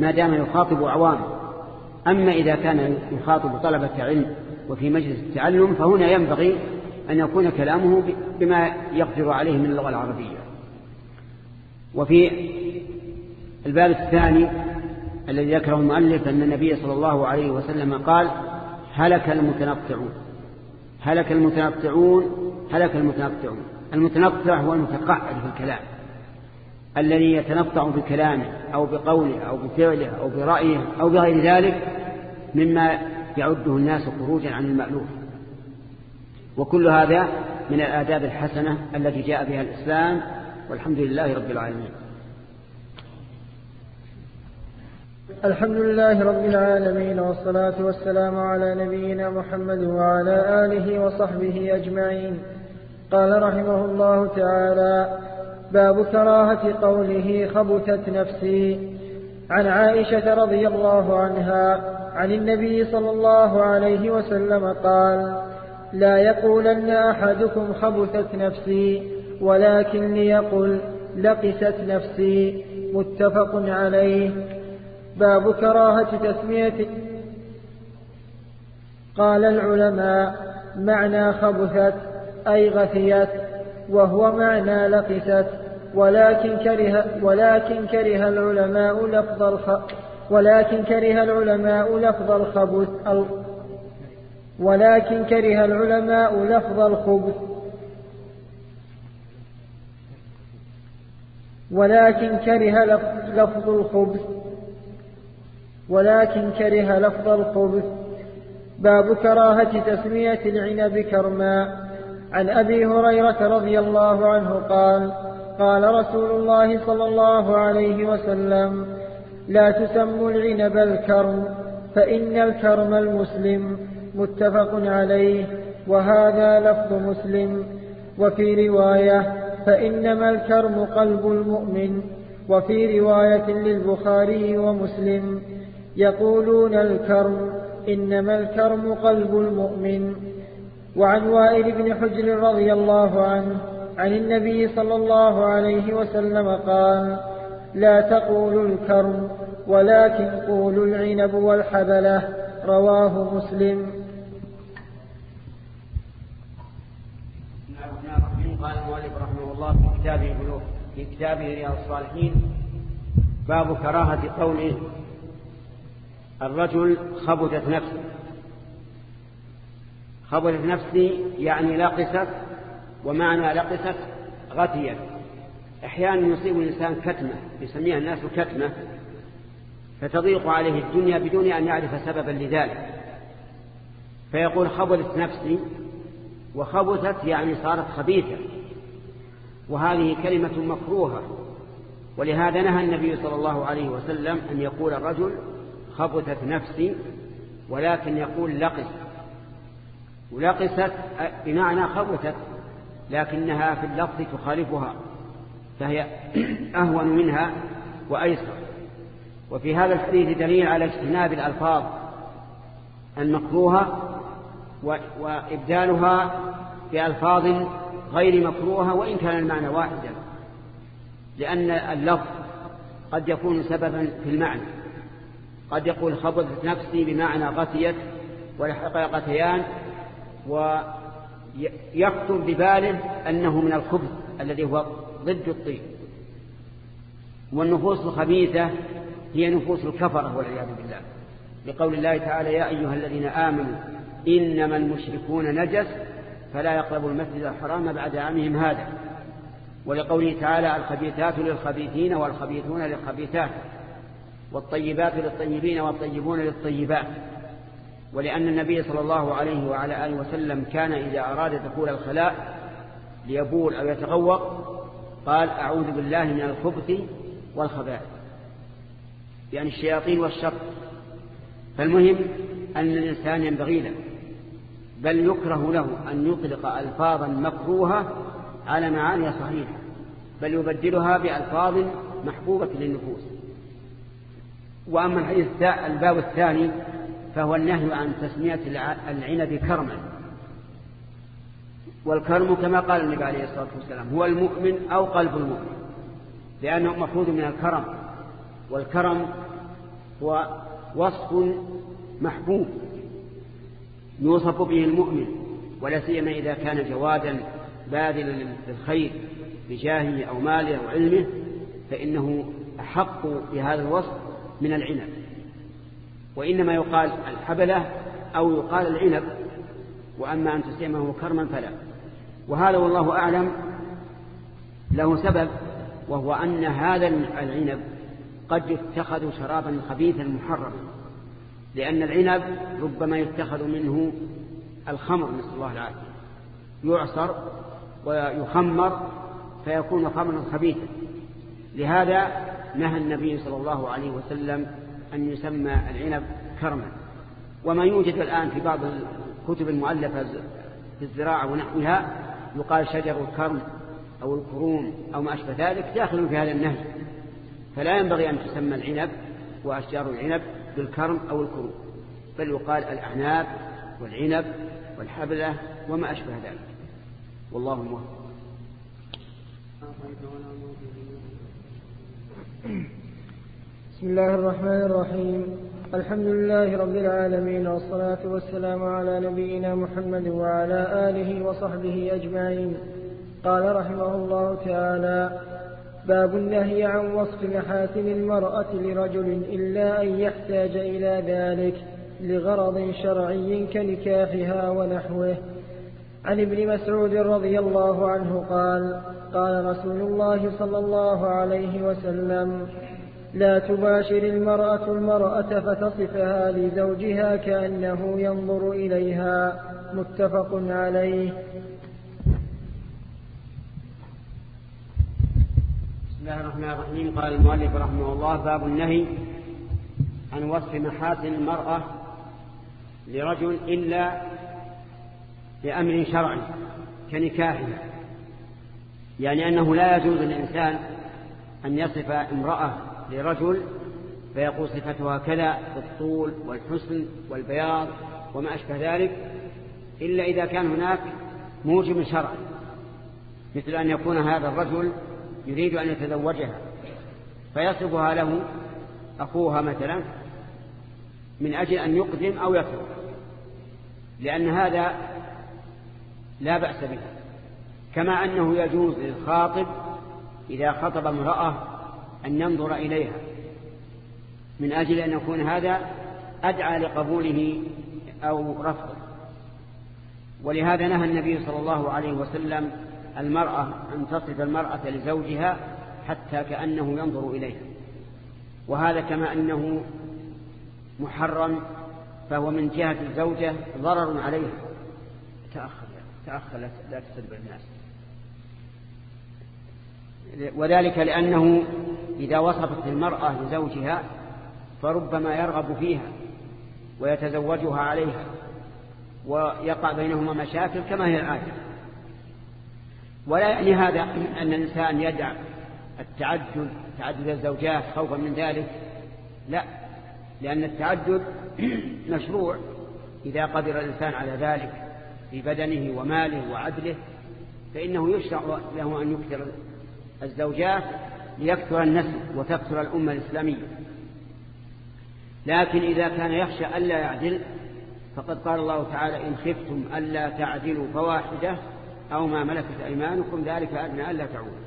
ما دام يخاطب عوامه أما إذا كان يخاطب طلبة علم وفي مجلس التعلم فهنا ينبغي أن يكون كلامه بما يقدر عليه من اللغة العربية. وفي الباب الثاني الذي ذكره المؤلف أن النبي صلى الله عليه وسلم قال هلك المتنطعون. هلك المتنطعون هلك المتنطعون. المتنطع هو المتقعد في الكلام. الذي يتنطع بكلامه أو بقوله أو بفعله أو برأيه أو بغير ذلك مما يعده الناس خروجا عن المألوف. وكل هذا من الآداب الحسنة التي جاء بها الإسلام والحمد لله رب العالمين. الحمد لله رب العالمين والصلاة والسلام على نبينا محمد وعلى آله وصحبه أجمعين. قال رحمه الله تعالى باب كراهة قوله خبثت نفسي. عن عائشة رضي الله عنها عن النبي صلى الله عليه وسلم قال لا يقولن أحدكم خبثت نفسي. ولكن ليقل لقست نفسي متفق عليه. باب كراهة تسمية قال العلماء معنى خبثت أي غثيت وهو معنى لقست. ولكن كره ولكن كره العلماء لفظ الخ ولكن كره العلماء لفظ الخبث ولكن كره العلماء لفظ الخبث. ولكن كره لفظ الخبث. ولكن كره لفظ الخبث. باب كراهة تسمية العنب كرما. عن أبي هريرة رضي الله عنه قال قال رسول الله صلى الله عليه وسلم لا تسموا العنب الكرم فإن الكرم المسلم متفق عليه وهذا لفظ مسلم. وفي رواية فإنما الكرم قلب المؤمن. وفي رواية للبخاري ومسلم يقولون الكرم إنما الكرم قلب المؤمن. وعن وائل بن حجر رضي الله عنه عن النبي صلى الله عليه وسلم قال لا تقولوا الكرم ولكن قولوا العنب والحبلة رواه مسلم. قال رحمه الله في كتابه كتابه رياض الصالحين. باب كراهة قوله الرجل خبثت نفسه. خبثت نفسي يعني لقست ومعنى لقست غتيت أحيانا يصيب الإنسان كتمة يسميها الناس كتمة فتضيق عليه الدنيا بدون أن يعرف سببا لذلك. فيقول خبثت نفسي وخبثت يعني صارت خبيثة. وهذه كلمة مكروهة. ولهذا نهى النبي صلى الله عليه وسلم أن يقول الرجل خبثت نفسي ولكن يقول لقس ولقست بمعنى خبثت لكنها في اللفظ تخالفها فهي أهون منها وأيسر. وفي هذا الحديث دليل على اجتناب الألفاظ المكروهة وإبدالها بألفاظ غير مكروهة وإن كان المعنى واحدا لأن اللفظ قد يكون سببا في المعنى. قد يقول خبثت نفسي بمعنى غثيت ولحق غثيان ويخطر بباله أنه من الخبث الذي هو ضد الطيب والنفوس الخبيثة هي نفوس الكفرة والعياذ بالله. لقول الله تعالى يا أيها الذين آمنوا إنما المشركون نجس فلا يقربوا المسجد الحرام بعد عامهم هذا. ولقوله تعالى الخبيثات للخبيثين والخبيثون للخبيثات والطيبات للطيبين والطيبون للطيبات. ولأن النبي صلى الله عليه وعلى آله وسلم كان إذا أراد دخول الخلاء ليبول أو يتغوط قال أعوذ بالله من الخبث والخبائث. يعني الشياطين والشر. فالمهم أن الإنسان ينبغي له بل يكره له أن يطلق ألفاظا مكروهة على معاني صحيحة بل يبدلها بألفاظ محبوبة للنفوس. وأما الحديث الباب الثاني فهو النهي عن تسمية العنب كرما. والكرم كما قال النبي عليه الصلاة والسلام هو المؤمن أو قلب المؤمن لأنه مأخوذ من الكرم. والكرم هو وصف محبوب. يوصف به المؤمن ولا سيما إذا كان جوادا باذلا للخير بجاهه أو ماله أو علمه فإنه أحق بهذا الوصف من العنب. وإنما يقال الحبلة أو يقال العنب وأما أن تسمه كرما فلا. وهذا والله أعلم له سبب وهو أن هذا العنب قد يتخذ شرابا خبيثا محرما. لأن العنب ربما يتخذ منه الخمر نسأل الله العافية. يعصر ويخمر فيكون خمرا خبيثا. لهذا نهى النبي صلى الله عليه وسلم أن يسمى العنب كرما. وما يوجد الآن في بعض الكتب المؤلفة في الزراعة ونحوها يقال شجر الكرم أو الكروم أو ما أشبه ذلك داخل في هذا النهي فلا ينبغي أن تسمى العنب وأشجار العنب بالكرم أو الكروم بل يقال الأعناب والعنب والحبلة وما أشبه ذلك. والله موفق. بسم الله الرحمن الرحيم. الحمد لله رب العالمين والصلاة والسلام على نبينا محمد وعلى آله وصحبه أجمعين. قال رحمه الله تعالى باب النهي عن وصف محاسن المرأة لرجل إلا أن يحتاج إلى ذلك لغرض شرعي كنكاحها ونحوه. عن ابن مسعود رضي الله عنه قال قال رسول الله صلى الله عليه وسلم لا تباشر المرأة المرأة فتصفها لزوجها كأنه ينظر إليها. متفق عليه. بسم الله الرحمن الرحيم. قال المؤلف رحمه الله باب النهي عن وصف محاسن المرأة لرجل إلا بأمر شرعي كنكاحها يعني أنه لا يجوز للإنسان أن يصف امرأة لرجل فيقول صفتها كذا بالطول والحسن والبياض وما أشبه ذلك إلا إذا كان هناك موجب شرعي مثل أن يكون هذا الرجل يريد أن يتزوجها فيصفها له أخوها مثلا من أجل أن يقدم أو يترك لأن هذا لا بأس به كما أنه يجوز للخاطب إذا خطب امرأة أن ينظر إليها من أجل أن يكون هذا أدعى لقبوله أو رفضه. ولهذا نهى النبي صلى الله عليه وسلم المرأة أن تصف المرأة لزوجها حتى كأنه ينظر إليها وهذا كما أنه محرم فهو من جهة الزوجة ضرر عليها. تأخر تأخر لا تستدبر الناس. وذلك لأنه إذا وصفت المرأة لزوجها فربما يرغب فيها ويتزوجها عليها ويقع بينهما مشاكل كما هي العادة. ولا يعني هذا أن الإنسان يدع التعدد تعدد الزوجات خوفا من ذلك. لا لأن التعدد مشروع. إذا قدر الإنسان على ذلك في بدنه وماله وعدله فإنه يشرع له أن يكثر الزوجات ليكثر النسل وتكثر الأمة الإسلامية. لكن إذا كان يخشى ألا يعدل فقد قال الله تعالى إن خفتم ألا تعدلوا فواحدة أو ما ملكت أيمانكم ذلك أدنى ألا تعود.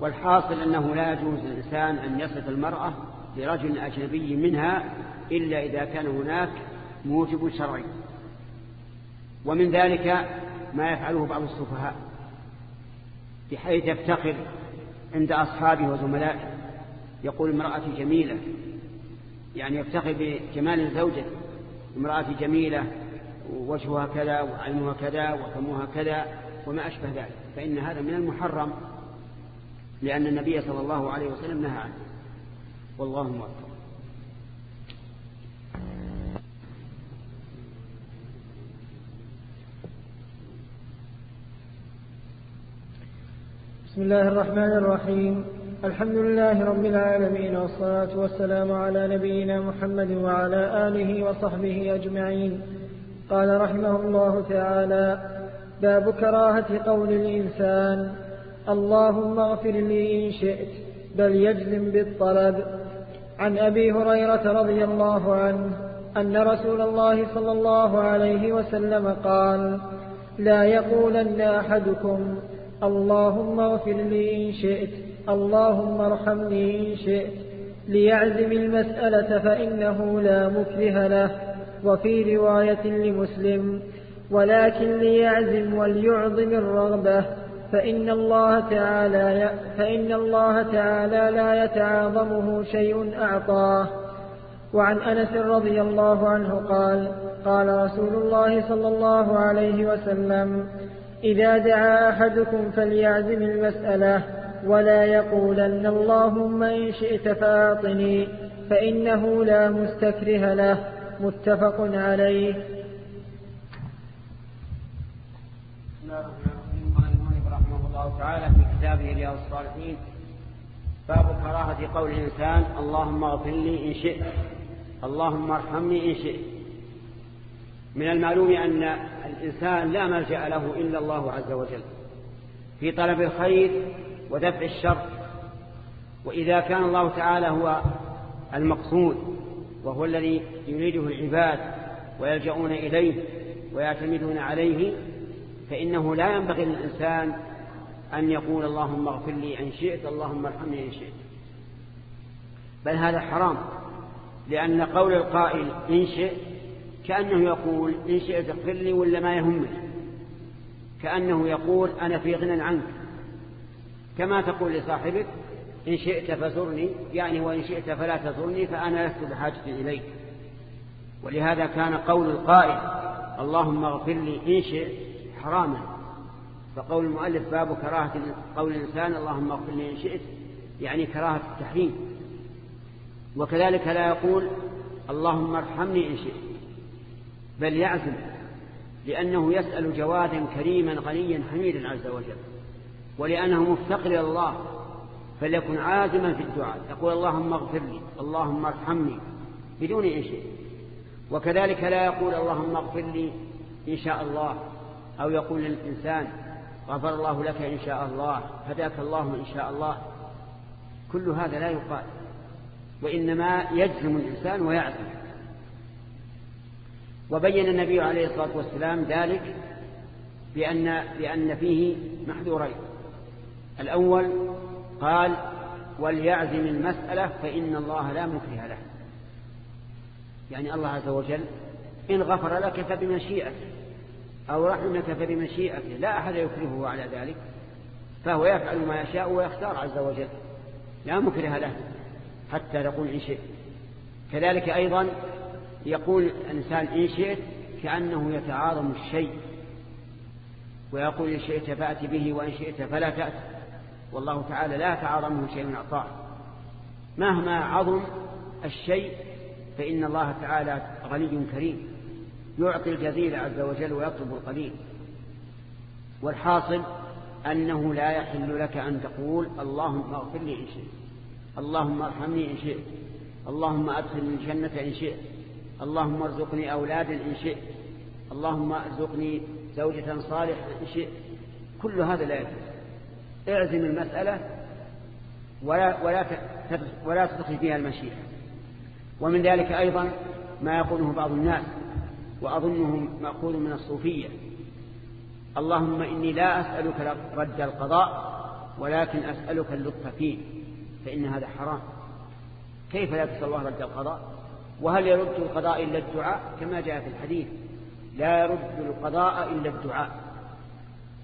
والحاصل أنه لا يجوز للإنسان أن يصف المرأة لرجل أجنبي منها إلا إذا كان هناك موجب شرعي. ومن ذلك ما يفعله بعض السفهاء بحيث يفتخر عند أصحابه وزملائه. يقول امرأتي جميلة يعني يفتخر بجمال زوجته امرأتي جميلة وجهها كذا وعينها كذا وفمها كذا وما أشبه ذلك فإن هذا من المحرم لأن النبي صلى الله عليه وسلم نهى عنه. والله موفق. بسم الله الرحمن الرحيم. الحمد لله رب العالمين والصلاة والسلام على نبينا محمد وعلى آله وصحبه أجمعين. قال رحمه الله تعالى باب كراهة قول الإنسان اللهم اغفر لي إن شئت بل يجزم بالطلب. عن أبي هريرة رضي الله عنه أن رسول الله صلى الله عليه وسلم قال لا يقولن أحدكم اللهم اغفر لي إن شئت اللهم ارحمني إن شئت ليعزم المسألة فإنه لا مكره له. وفي رواية لمسلم ولكن ليعزم وليعظم الرغبة فإن الله تعالى فإن الله تعالى لا يتعاظمه شيء أعطاه. وعن أنس رضي الله عنه قال قال رسول الله صلى الله عليه وسلم إذا دعا أحدكم فليعزم المسألة ولا يقولن اللهم إن شئت فأعطني فإنه لا مستكره له. متفق عليه. رحمه الله تعالى في كتابه رياض الصالحين باب كراهة قول الإنسان اللهم اغفر لي إن شئت اللهم ارحمني إن شئت. من المعلوم أن الإنسان لا ملجأ له إلا الله عز وجل في طلب الخير ودفع الشر. وإذا كان الله تعالى هو المقصود وهو الذي يريده العباد ويلجؤون إليه ويعتمدون عليه فإنه لا ينبغي للإنسان أن يقول اللهم اغفر لي إن شئت اللهم ارحمني إن شئت. بل هذا حرام لأن قول القائل إن شئت كأنه يقول إن شئت اغفر لي ولا ما يهمني. كأنه يقول أنا في غنى عنك. كما تقول لصاحبك إن شئت فزرني يعني وإن شئت فلا تزرني فأنا لست بحاجة إليك. ولهذا كان قول القائل اللهم اغفر لي إن شئت حراما. فقول المؤلف باب كراهة قول الإنسان اللهم اغفر لي إن شئت يعني كراهة التحريم. وكذلك لا يقول اللهم ارحمني إن شئت. بل يعزم لأنه يسأل جوادا كريما غنيا حميدا عز وجل. ولأنه مفتقر إلى الله. فليكن عازما في الدعاء. يقول اللهم اغفر لي اللهم ارحمني بدون إن شئت وكذلك لا يقول اللهم اغفر لي إن شاء الله أو يقول للإنسان غفر الله لك إن شاء الله هداك الله إن شاء الله. كل هذا لا يقال وإنما يجزم الإنسان ويعزم. وبين النبي عليه الصلاة والسلام ذلك بأن, بأن فيه محذورين. الأول قال وليعزم المسألة فإن الله لا مكره له. يعني الله عز وجل إن غفر لك فبمشيئته أو رحمك فبمشيئته. لا أحد يكرهه على ذلك فهو يفعل ما يشاء ويختار عز وجل. لا مكره له حتى تقول إن شئت. كذلك أيضا يقول الإنسان إن شئت كأنه يتعاظم الشيء ويقول إن شئت فأت به وإن شئت فلا تأت. والله تعالى لا تعاظمه شيء من أعطاه مهما عظم الشيء فإن الله تعالى غني كريم يعطي الجزيل عز وجل ويطلب القليل. والحاصل أنه لا يحل لك أن تقول اللهم اغفر لي إن شئت اللهم ارحمني إن شئت اللهم أدخلني الجنة إن شئت اللهم ارزقني أولادا إن شئت اللهم ارزقني زوجة صالحة إن شئت. كل هذا لا يجوز. اعزم المسألة ولا, ولا, ولا تدخل فيها المشيئة. ومن ذلك أيضا ما يقوله بعض الناس وأظنه مأخوذ من الصوفية. اللهم إني لا أسألك رد القضاء ولكن أسألك اللطف فيه فإن هذا حرام. كيف لا تسأل الله رد القضاء؟ وهل يرد القضاء إلا الدعاء؟ كما جاء في الحديث لا يرد القضاء إلا الدعاء.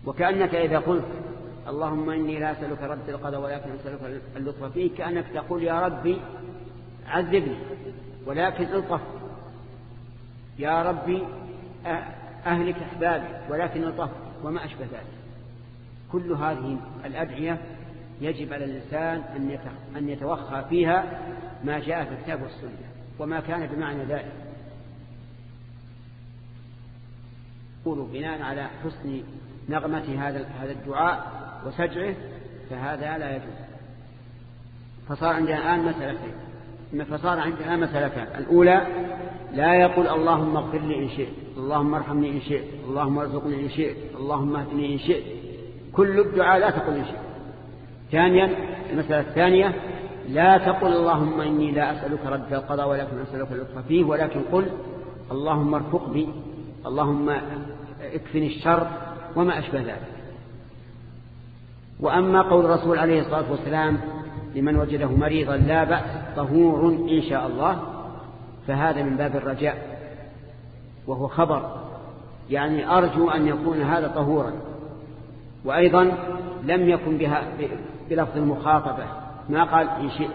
وكأنك إذا قلت اللهم إني لا أسألك رد القضاء ولكن أسألك اللطف فيه كأنك تقول يا ربي عذبني ولكن الطف. يا ربي أهلك أحبابي ولكن الطف وما أشبه ذلك. كل هذه الأدعية يجب على الإنسان أن يتوخى فيها ما جاء في الكتاب والسنة وما كان بمعنى ذلك. قولوا بناء على حسن نغمة هذا هذا الدعاء. وسجعه فهذا لا يجوز. فصار عندنا الآن مسألتين. فصار عندنا مسألتان. الأولى لا يقول اللهم اغفر لي إن شئت اللهم ارحمني إن شئت اللهم ارزقني إن شئت اللهم اهدني إن شئت. كل الدعاء لا تقول إن شئت. ثانيا المسألة الثانية لا تقل اللهم إني لا أسألك رد القضاء ولكن أسألك اللطف فيه ولكن قل اللهم ارفق بي اللهم اكفني الشر وما أشبه ذلك. وأما قول الرسول عليه الصلاة والسلام لمن وجده مريضا لا بأس طهور إن شاء الله. فهذا من باب الرجاء وهو خبر. يعني أرجو أن يكون هذا طهورا. وأيضا لم يكن بها بلفظ المخاطبة. ما قال إن شئ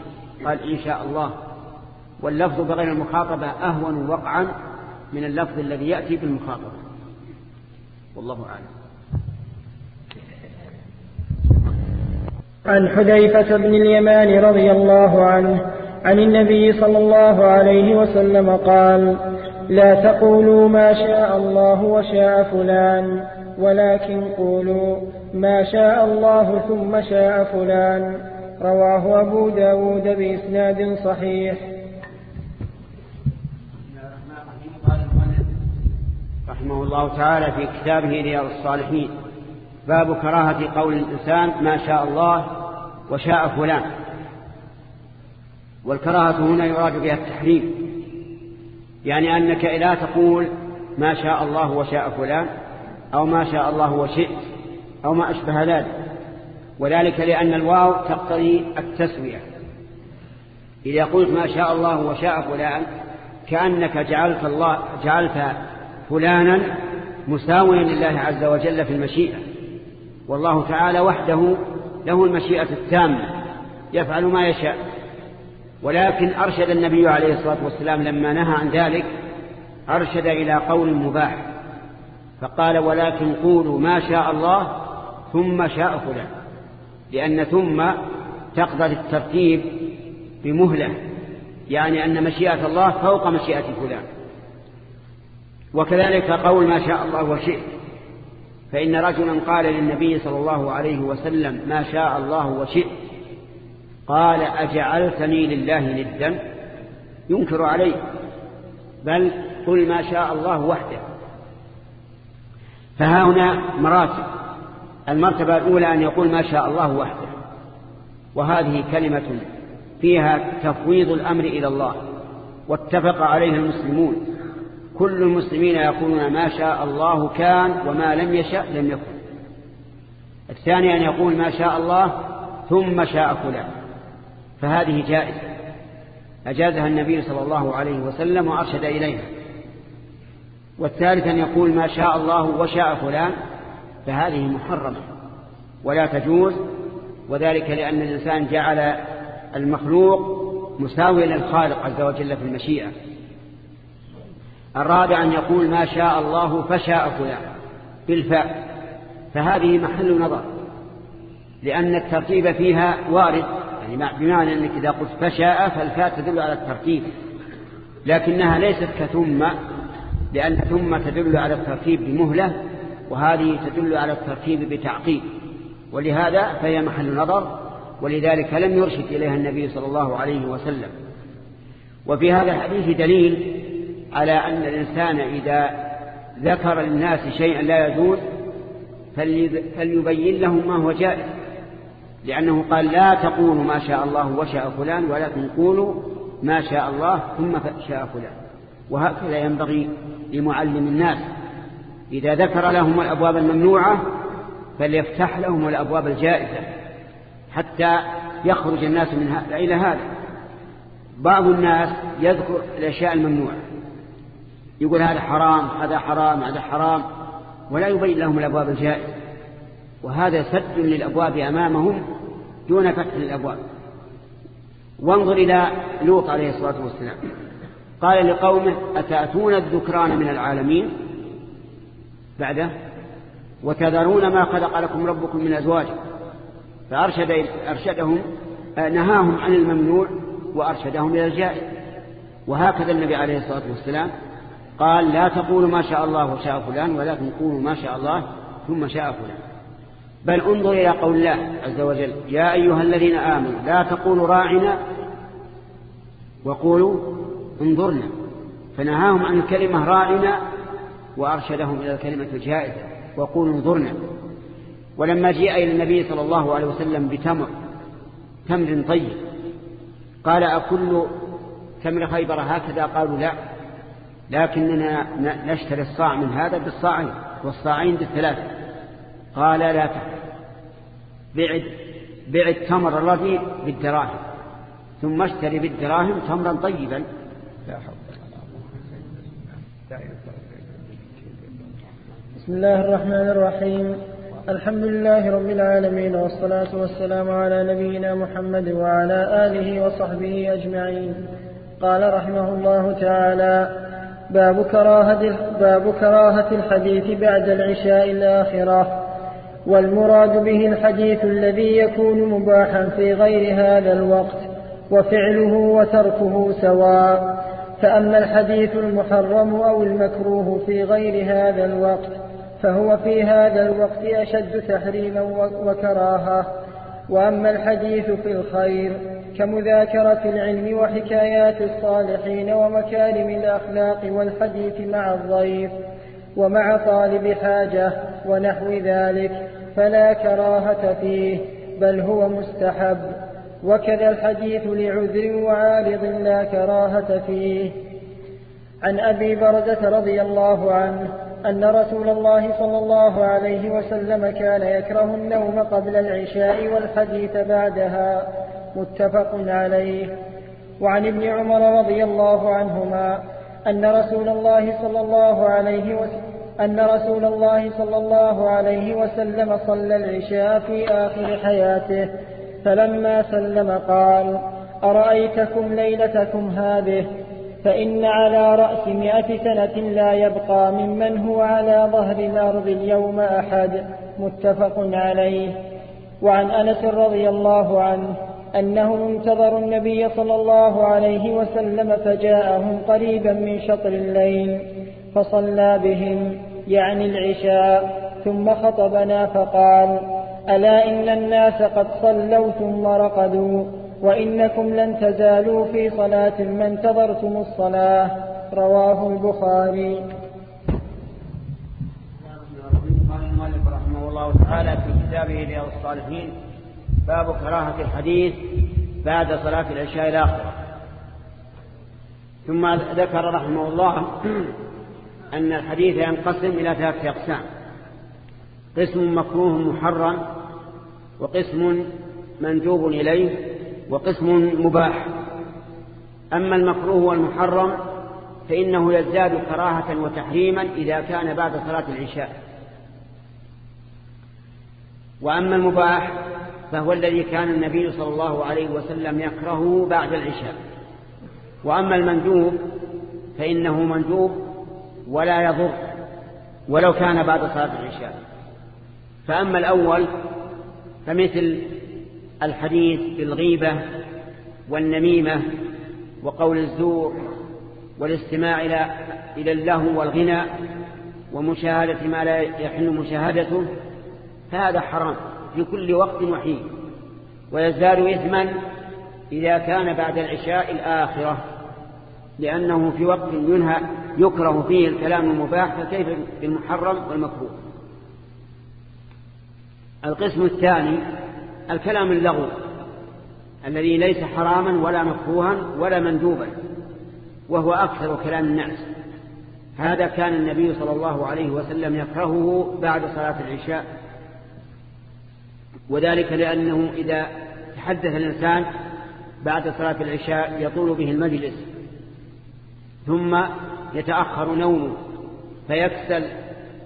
قال إن شاء الله. واللفظ بغير المخاطبة أهون وقعا من اللفظ الذي يأتي بالمخاطبة. والله أعلم. عن حذيفة بن اليمان رضي الله عنه عن النبي صلى الله عليه وسلم قال لا تقولوا ما شاء الله وشاء فلان ولكن قولوا ما شاء الله ثم شاء فلان. رواه أبو داود بإسناد صحيح. رحمه الله تعالى في كتابه رياض الصالحين. باب كراهة قول الإنسان ما شاء الله وشاء فلان. والكراهة هنا يراد بها التحريم. يعني أنك لا تقول ما شاء الله وشاء فلان أو ما شاء الله وشئت أو ما أشبه ذلك. وذلك لأن الواو تقتضي التسوية. إذا قلت ما شاء الله وشاء فلان كأنك جعلت, الله جعلت فلانا مساويا لله عز وجل في المشيئة. والله تعالى وحده له المشيئة التامة يفعل ما يشاء. ولكن أرشد النبي عليه الصلاة والسلام لما نهى عن ذلك أرشد إلى قول مباح فقال ولكن قولوا ما شاء الله ثم شاء فلان لأن ثم تقضى الترتيب بمهلة يعني أن مشيئة الله فوق مشيئة فلان. وكذلك قول ما شاء الله وشئت. فإن رجلا قال للنبي صلى الله عليه وسلم ما شاء الله وشئت قال أجعلتني لله ندا ينكر عليه بل قل ما شاء الله وحده. فها هنا مراتب. المرتبة الأولى أن يقول ما شاء الله وحده. وهذه كلمة فيها تفويض الأمر إلى الله واتفق عليها المسلمون. كل المسلمين يقولون ما شاء الله كان وما لم يشاء لم يكن. الثاني أن يقول ما شاء الله ثم شاء فلان. فهذه جائزة. أجازها النبي صلى الله عليه وسلم وأرشد إليها. والثالث أن يقول ما شاء الله وشاء فلان فهذه محرمة. ولا تجوز وذلك لأن الإنسان جعل المخلوق مساويا للخالق عز وجل في المشيئة. الرابع أن يقول ما شاء الله فشاء فلان. بالفاء. فهذه محل نظر. لأن الترتيب فيها وارد. يعني بمعنى أنك إذا قلت فشاء فالفاء تدل على الترتيب. لكنها ليست كثم لأن ثم تدل على الترتيب بمهلة وهذه تدل على الترتيب بتعقيب ولهذا فهي محل نظر ولذلك لم يرشد إليها النبي صلى الله عليه وسلم. وفي هذا الحديث دليل على أن الإنسان إذا ذكر للناس شيئا لا يجوز فليبين لهم ما هو جائز. لأنه قال لا تقولوا ما شاء الله وشاء فلان ولكن قولوا ما شاء الله ثم شاء فلان. وهكذا ينبغي لمعلم الناس. إذا ذكر لهم الأبواب الممنوعة فليفتح لهم الأبواب الجائزة حتى يخرج الناس من إلى هذا. بعض الناس يذكر الأشياء الممنوعة. يقول هذا حرام هذا حرام هذا حرام ولا يبين لهم الأبواب الجائزة وهذا سد للأبواب أمامهم دون فتح للأبواب. وانظر إلى لوط عليه الصلاة والسلام. قال لقومه أتأتون الذكران من العالمين؟ بعده وتذرون ما خلق لكم ربكم من أزواج. فأرشد أرشدهم نهاهم عن الممنوع وأرشدهم إلى الجائز. وهكذا النبي عليه الصلاة والسلام قال لا تقولوا ما شاء الله وشاء فلان ولكن قولوا ما شاء الله ثم شاء فلان. بل انظر إلى قول الله عز وجل يا أيها الذين آمنوا لا تقولوا راعنا وقولوا انظرنا. فنهاهم عن الكلمة راعنا وأرشدهم إلى الكلمة الجائزة وقولوا انظرنا. ولما جاء إلى النبي صلى الله عليه وسلم بتمر تمر طيب قال أكل تمر خيبر هكذا؟ قالوا لا. لكننا نشتري الصاع من هذا بالصاعين والصاعين بالثلاثة. قال لا تفعل بعد بع التمر الرديء بالدراهم ثم اشتري بالدراهم تمرا طيبا. لا حول بسم الله الرحمن الرحيم. الحمد لله رب العالمين والصلاة والسلام على نبينا محمد وعلى آله وصحبه أجمعين. قال رحمه الله تعالى باب كراهة, باب كراهة الحديث بعد العشاء الآخرة. والمراد به الحديث الذي يكون مباحا في غير هذا الوقت وفعله وتركه سواء. فأما الحديث المحرم أو المكروه في غير هذا الوقت فهو في هذا الوقت أشد تحريما وكراهة. وأما الحديث في الخير كمذاكرة العلم وحكايات الصالحين ومكارم الأخلاق والحديث مع الضيف ومع طالب حاجة ونحو ذلك فلا كراهة فيه بل هو مستحب. وكذا الحديث لعذر وعارض لا كراهة فيه. عن أبي بردة رضي الله عنه أن رسول الله صلى الله عليه وسلم كان يكره النوم قبل العشاء والحديث بعدها. متفق عليه. وعن ابن عمر رضي الله عنهما أن رسول الله صلى الله عليه وسلم أن رسول الله صلى الله عليه وسلم صلى العشاء في آخر حياته فلما سلم قال أرأيتكم ليلتكم هذه؟ فإن على رأس مئة سنة لا يبقى ممن هو على ظهر الأرض اليوم أحد متفق عليه. وعن أنس رضي الله عنه أنهم انتظروا النبي صلى الله عليه وسلم فجاءهم قريبا من شطر الليل فصلى بهم يعني العشاء ثم خطبنا فقال ألا إن الناس قد صلوا ثم رقدوا وإنكم لن تزالوا في صلاة ما انتظرتم الصلاة. رواه البخاري. قال رحمه الله تعالى في كتابه رياض الصالحين باب كراهة الحديث بعد صلاة العشاء الآخرة ثم ذكر رحمه الله أن الحديث ينقسم إلى ثلاثة أقسام. قسم مكروه محرم وقسم مندوب إليه وقسم مباح. أما المكروه والمحرم فإنه يزداد كراهة وتحريما إذا كان بعد صلاة العشاء. وأما المباح فهو الذي كان النبي صلى الله عليه وسلم يكرهه بعد العشاء. وأما المندوب فإنه مندوب ولا يضر ولو كان بعد صلاة العشاء. فأما الأول فمثل الحديث بالغيبة والنميمة وقول الزور والاستماع إلى اللهو والغنى ومشاهدة ما لا يحل مشاهدته فهذا حرام. في كل وقت وحين. ويزداد إثما إذا كان بعد العشاء الآخرة لأنه في وقت ينهى يكره فيه الكلام المباح فكيف بالمحرم والمكروه؟ القسم الثاني الكلام اللغو الذي ليس حراما ولا مكروها ولا مندوبا وهو أكثر كلام الناس. هذا كان النبي صلى الله عليه وسلم يكرهه بعد صلاة العشاء. وذلك لأنه إذا تحدث الإنسان بعد صلاة العشاء يطول به المجلس ثم يتأخر نومه فيكسل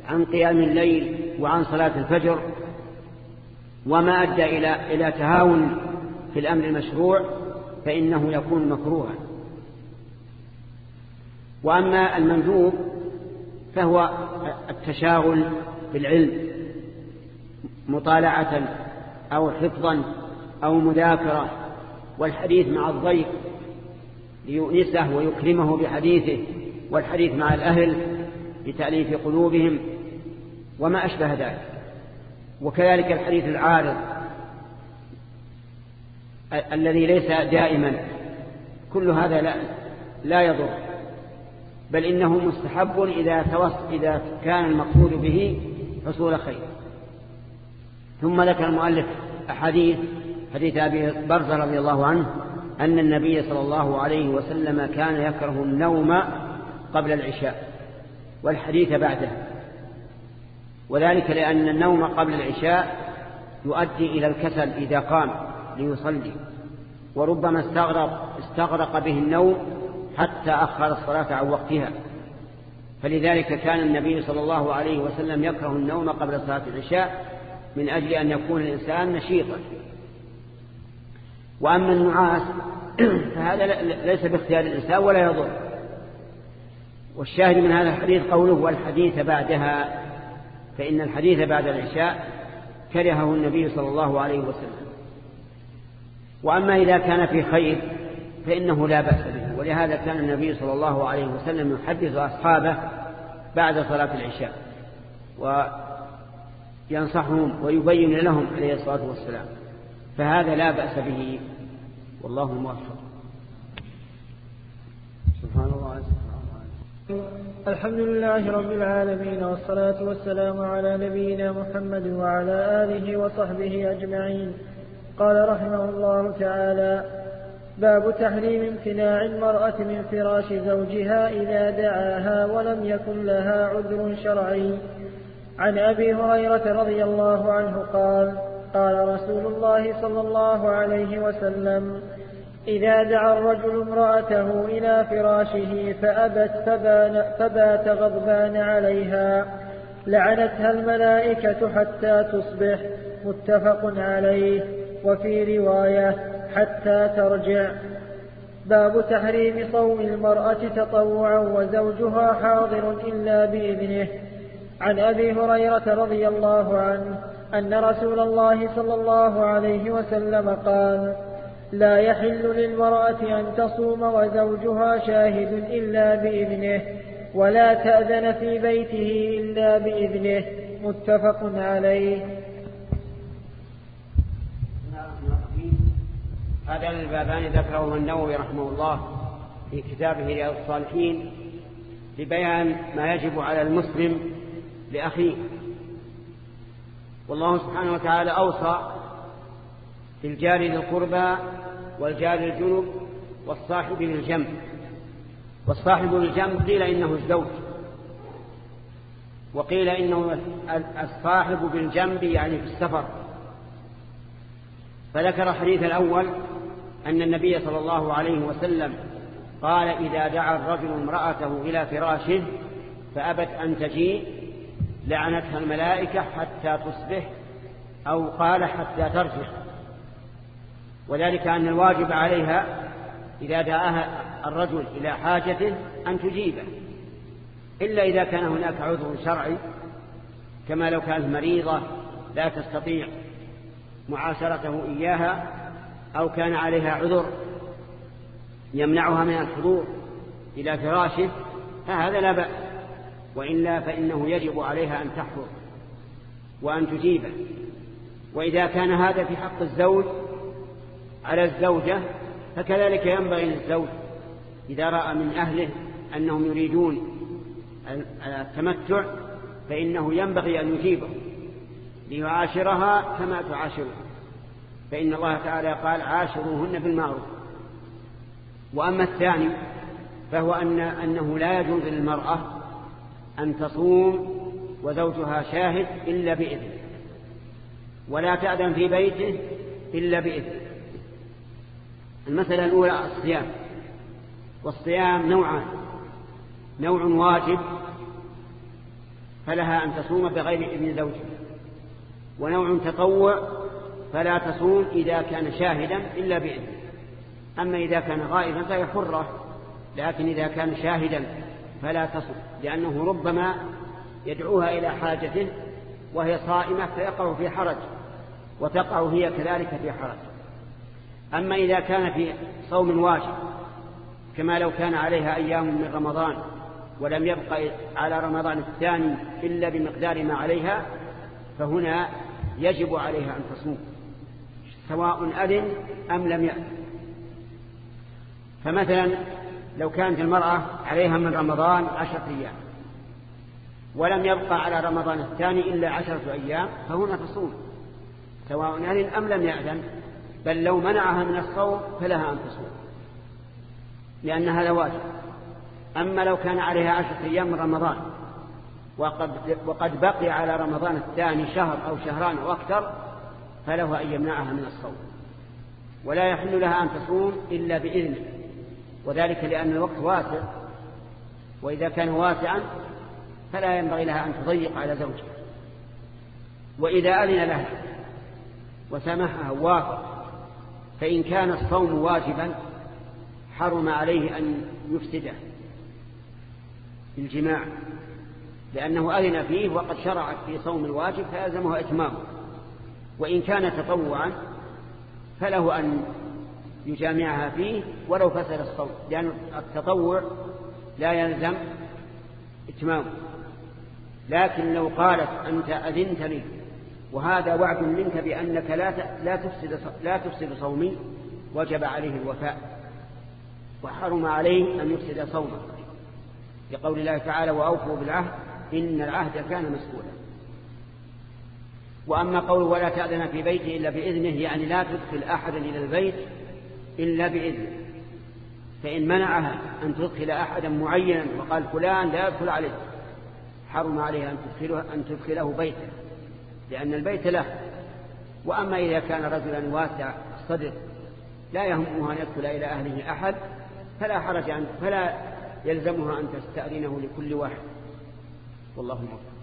عن قيام الليل وعن صلاة الفجر وما أدى إلى إلى تهاون في الأمر المشروع فإنه يكون مكروها. وأما المندوب فهو التشاغل بالعلم مطالعة أو حفظا أو مذاكرة والحديث مع الضيف ليؤنسه ويكرمه بحديثه والحديث مع الأهل لتأليف قلوبهم وما أشبه ذلك. وكذلك الحديث العارض الذي ليس دائما كل هذا لا, لا يضر بل إنه مستحب إذا, إذا كان المقصود به حصول خير. ثم ذكر المؤلف أحاديث حديث أبي برزة رضي الله عنه أن النبي صلى الله عليه وسلم كان يكره النوم قبل العشاء والحديث بعده. وذلك لأن النوم قبل العشاء يؤدي إلى الكسل إذا قام ليصلي وربما استغرق, استغرق به النوم حتى أخر الصلاة عن وقتها. فلذلك كان النبي صلى الله عليه وسلم يكره النوم قبل صلاة العشاء من أجل أن يكون الإنسان نشيطا. وأما النعاس فهذا ليس باختيار الإنسان ولا يضر. والشاهد من هذا الحديث قوله والحديث بعدها فإن الحديث بعد العشاء كرهه النبي صلى الله عليه وسلم. وأما إذا كان في خير فإنه لا بأس به. ولهذا كان النبي صلى الله عليه وسلم يحدث أصحابه بعد صلاة العشاء. وينصحهم ويبين لهم عليه الصلاة والسلام. فهذا لا بأس به. والله موفق. سبحان الله. الحمد لله رب العالمين والصلاة والسلام على نبينا محمد وعلى آله وصحبه أجمعين. قال رحمه الله تعالى باب تحريم امتناع المرأة من فراش زوجها إذا دعاها ولم يكن لها عذر شرعي. عن أبي هريرة رضي الله عنه قال قال رسول الله صلى الله عليه وسلم إذا دعا الرجل امرأته إلى فراشه فأبت فبان فبات غضبان عليها لعنتها الملائكة حتى تصبح متفق عليه وفي رواية حتى ترجع باب تحريم صوم المرأة تطوعا وزوجها حاضر إلا بإذنه. عن أبي هريرة رضي الله عنه أن رسول الله صلى الله عليه وسلم قال لا يحل للمرأة أن تصوم وزوجها شاهد إلا بإذنه ولا تأذن في بيته إلا بإذنه. متفق عليه. هذا البابان ذكره النووي رحمه الله في كتابه رياض الصالحين لبيان ما يجب على المسلم لأخيه. والله سبحانه وتعالى أوصى بالجار ذي القربى والجار الجنب والصاحب للجنب والصاحب للجنب قيل إنه الزوج. وقيل إنه الصاحب بالجنب يعني في السفر. فذكر الحديث الأول أن النبي صلى الله عليه وسلم قال إذا دعا الرجل امرأته إلى فراشه فأبت أن تجيء لعنتها الملائكة حتى تصبح أو قال حتى ترجع. وذلك أن الواجب عليها إذا دعاها الرجل إلى حاجته أن تجيبه. إلا إذا كان هناك عذر شرعي كما لو كانت مريضة لا تستطيع معاشرته إياها أو كان عليها عذر يمنعها من الحضور إلى فراشه فهذا لا بأس. وإلا فإنه يجب عليها أن تحضر وأن تجيبه. وإذا كان هذا في حق الزوج على الزوجة فكذلك ينبغي للزوج إذا رأى من أهله أنهم يريدون التمتع فإنه ينبغي أن يجيبه ليعاشرها كما تعاشره. فإن الله تعالى قال عاشروهن بالمعروف. وأما الثاني فهو أن أنه لا يجوز للمرأة أن تصوم وزوجها شاهد إلا بإذن ولا تأذن في بيته إلا بإذن. المسألة الأولى الصيام والصيام نوعان نوع واجب فلها أن تصوم بغير إذن زوجها ونوع تطوع فلا تصوم إذا كان شاهدا إلا بإذن. أما إذا كان غائبا فهي حرة لكن إذا كان شاهدا فلا تصوم لأنه ربما يدعوها إلى حاجته وهي صائمة فيقع في حرج وتقع هي كذلك في حرج. أما إذا كان في صوم واجب كما لو كان عليها أيام من رمضان ولم يبقى على رمضان الثاني إلا بمقدار ما عليها فهنا يجب عليها أن تصوم سواء أذن أم لم يأذن. فمثلا لو كانت المرأة عليها من رمضان عشرة أيام ولم يبقى على رمضان الثاني إلا عشرة أيام فهنا تصوم سواء أذن أم لم يأذن بل لو منعها من الصوم فلها أن تصوم لأن هذا واجب أما لو كان عليها عشرة أيام من رمضان وقد, وقد بقي على رمضان الثاني شهر أو شهران أو أكثر فله أن يمنعها من الصوم ولا يحل لها أن تصوم إلا بإذنه. وذلك لأن الوقت واسع وإذا كان واسعا فلا ينبغي لها أن تضيق على زوجها. وإذا أذن لها وسمحها وافق فإن كان الصوم واجبا حرم عليه أن يفسده بالجماع لأنه أذن فيه وقد شرعت في صوم الواجب فيلزمه إتمامه. وإن كان تطوعا فله أن يجامعها فيه ولو فسد الصوم لأن التطوع لا يلزم إتمامه لكن لو قالت أنت أذنت لي وهذا وعد منك بأنك لا لا تفسد لا تفسد صومي وجب عليه الوفاء. وحرم عليه أن يفسد صومه. لقول الله تعالى وأوفوا بالعهد إن العهد كان مسؤولا. وأما قول ولا تأذن في بيته إلا بإذنه يعني لا تدخل أحدا إلى البيت إلا بإذنه. فإن منعها أن تدخل أحدا معينا وقال فلان لا يدخل عليه حرم عليها أن تدخله, أن تدخله بيته لأن البيت له. وأما إذا كان رجلا واسع الصدر لا يهمها أن يدخل إلى أهله أحد فلا حرج عنه فلا يلزمها أن تستأذنه لكل واحد. والله موفق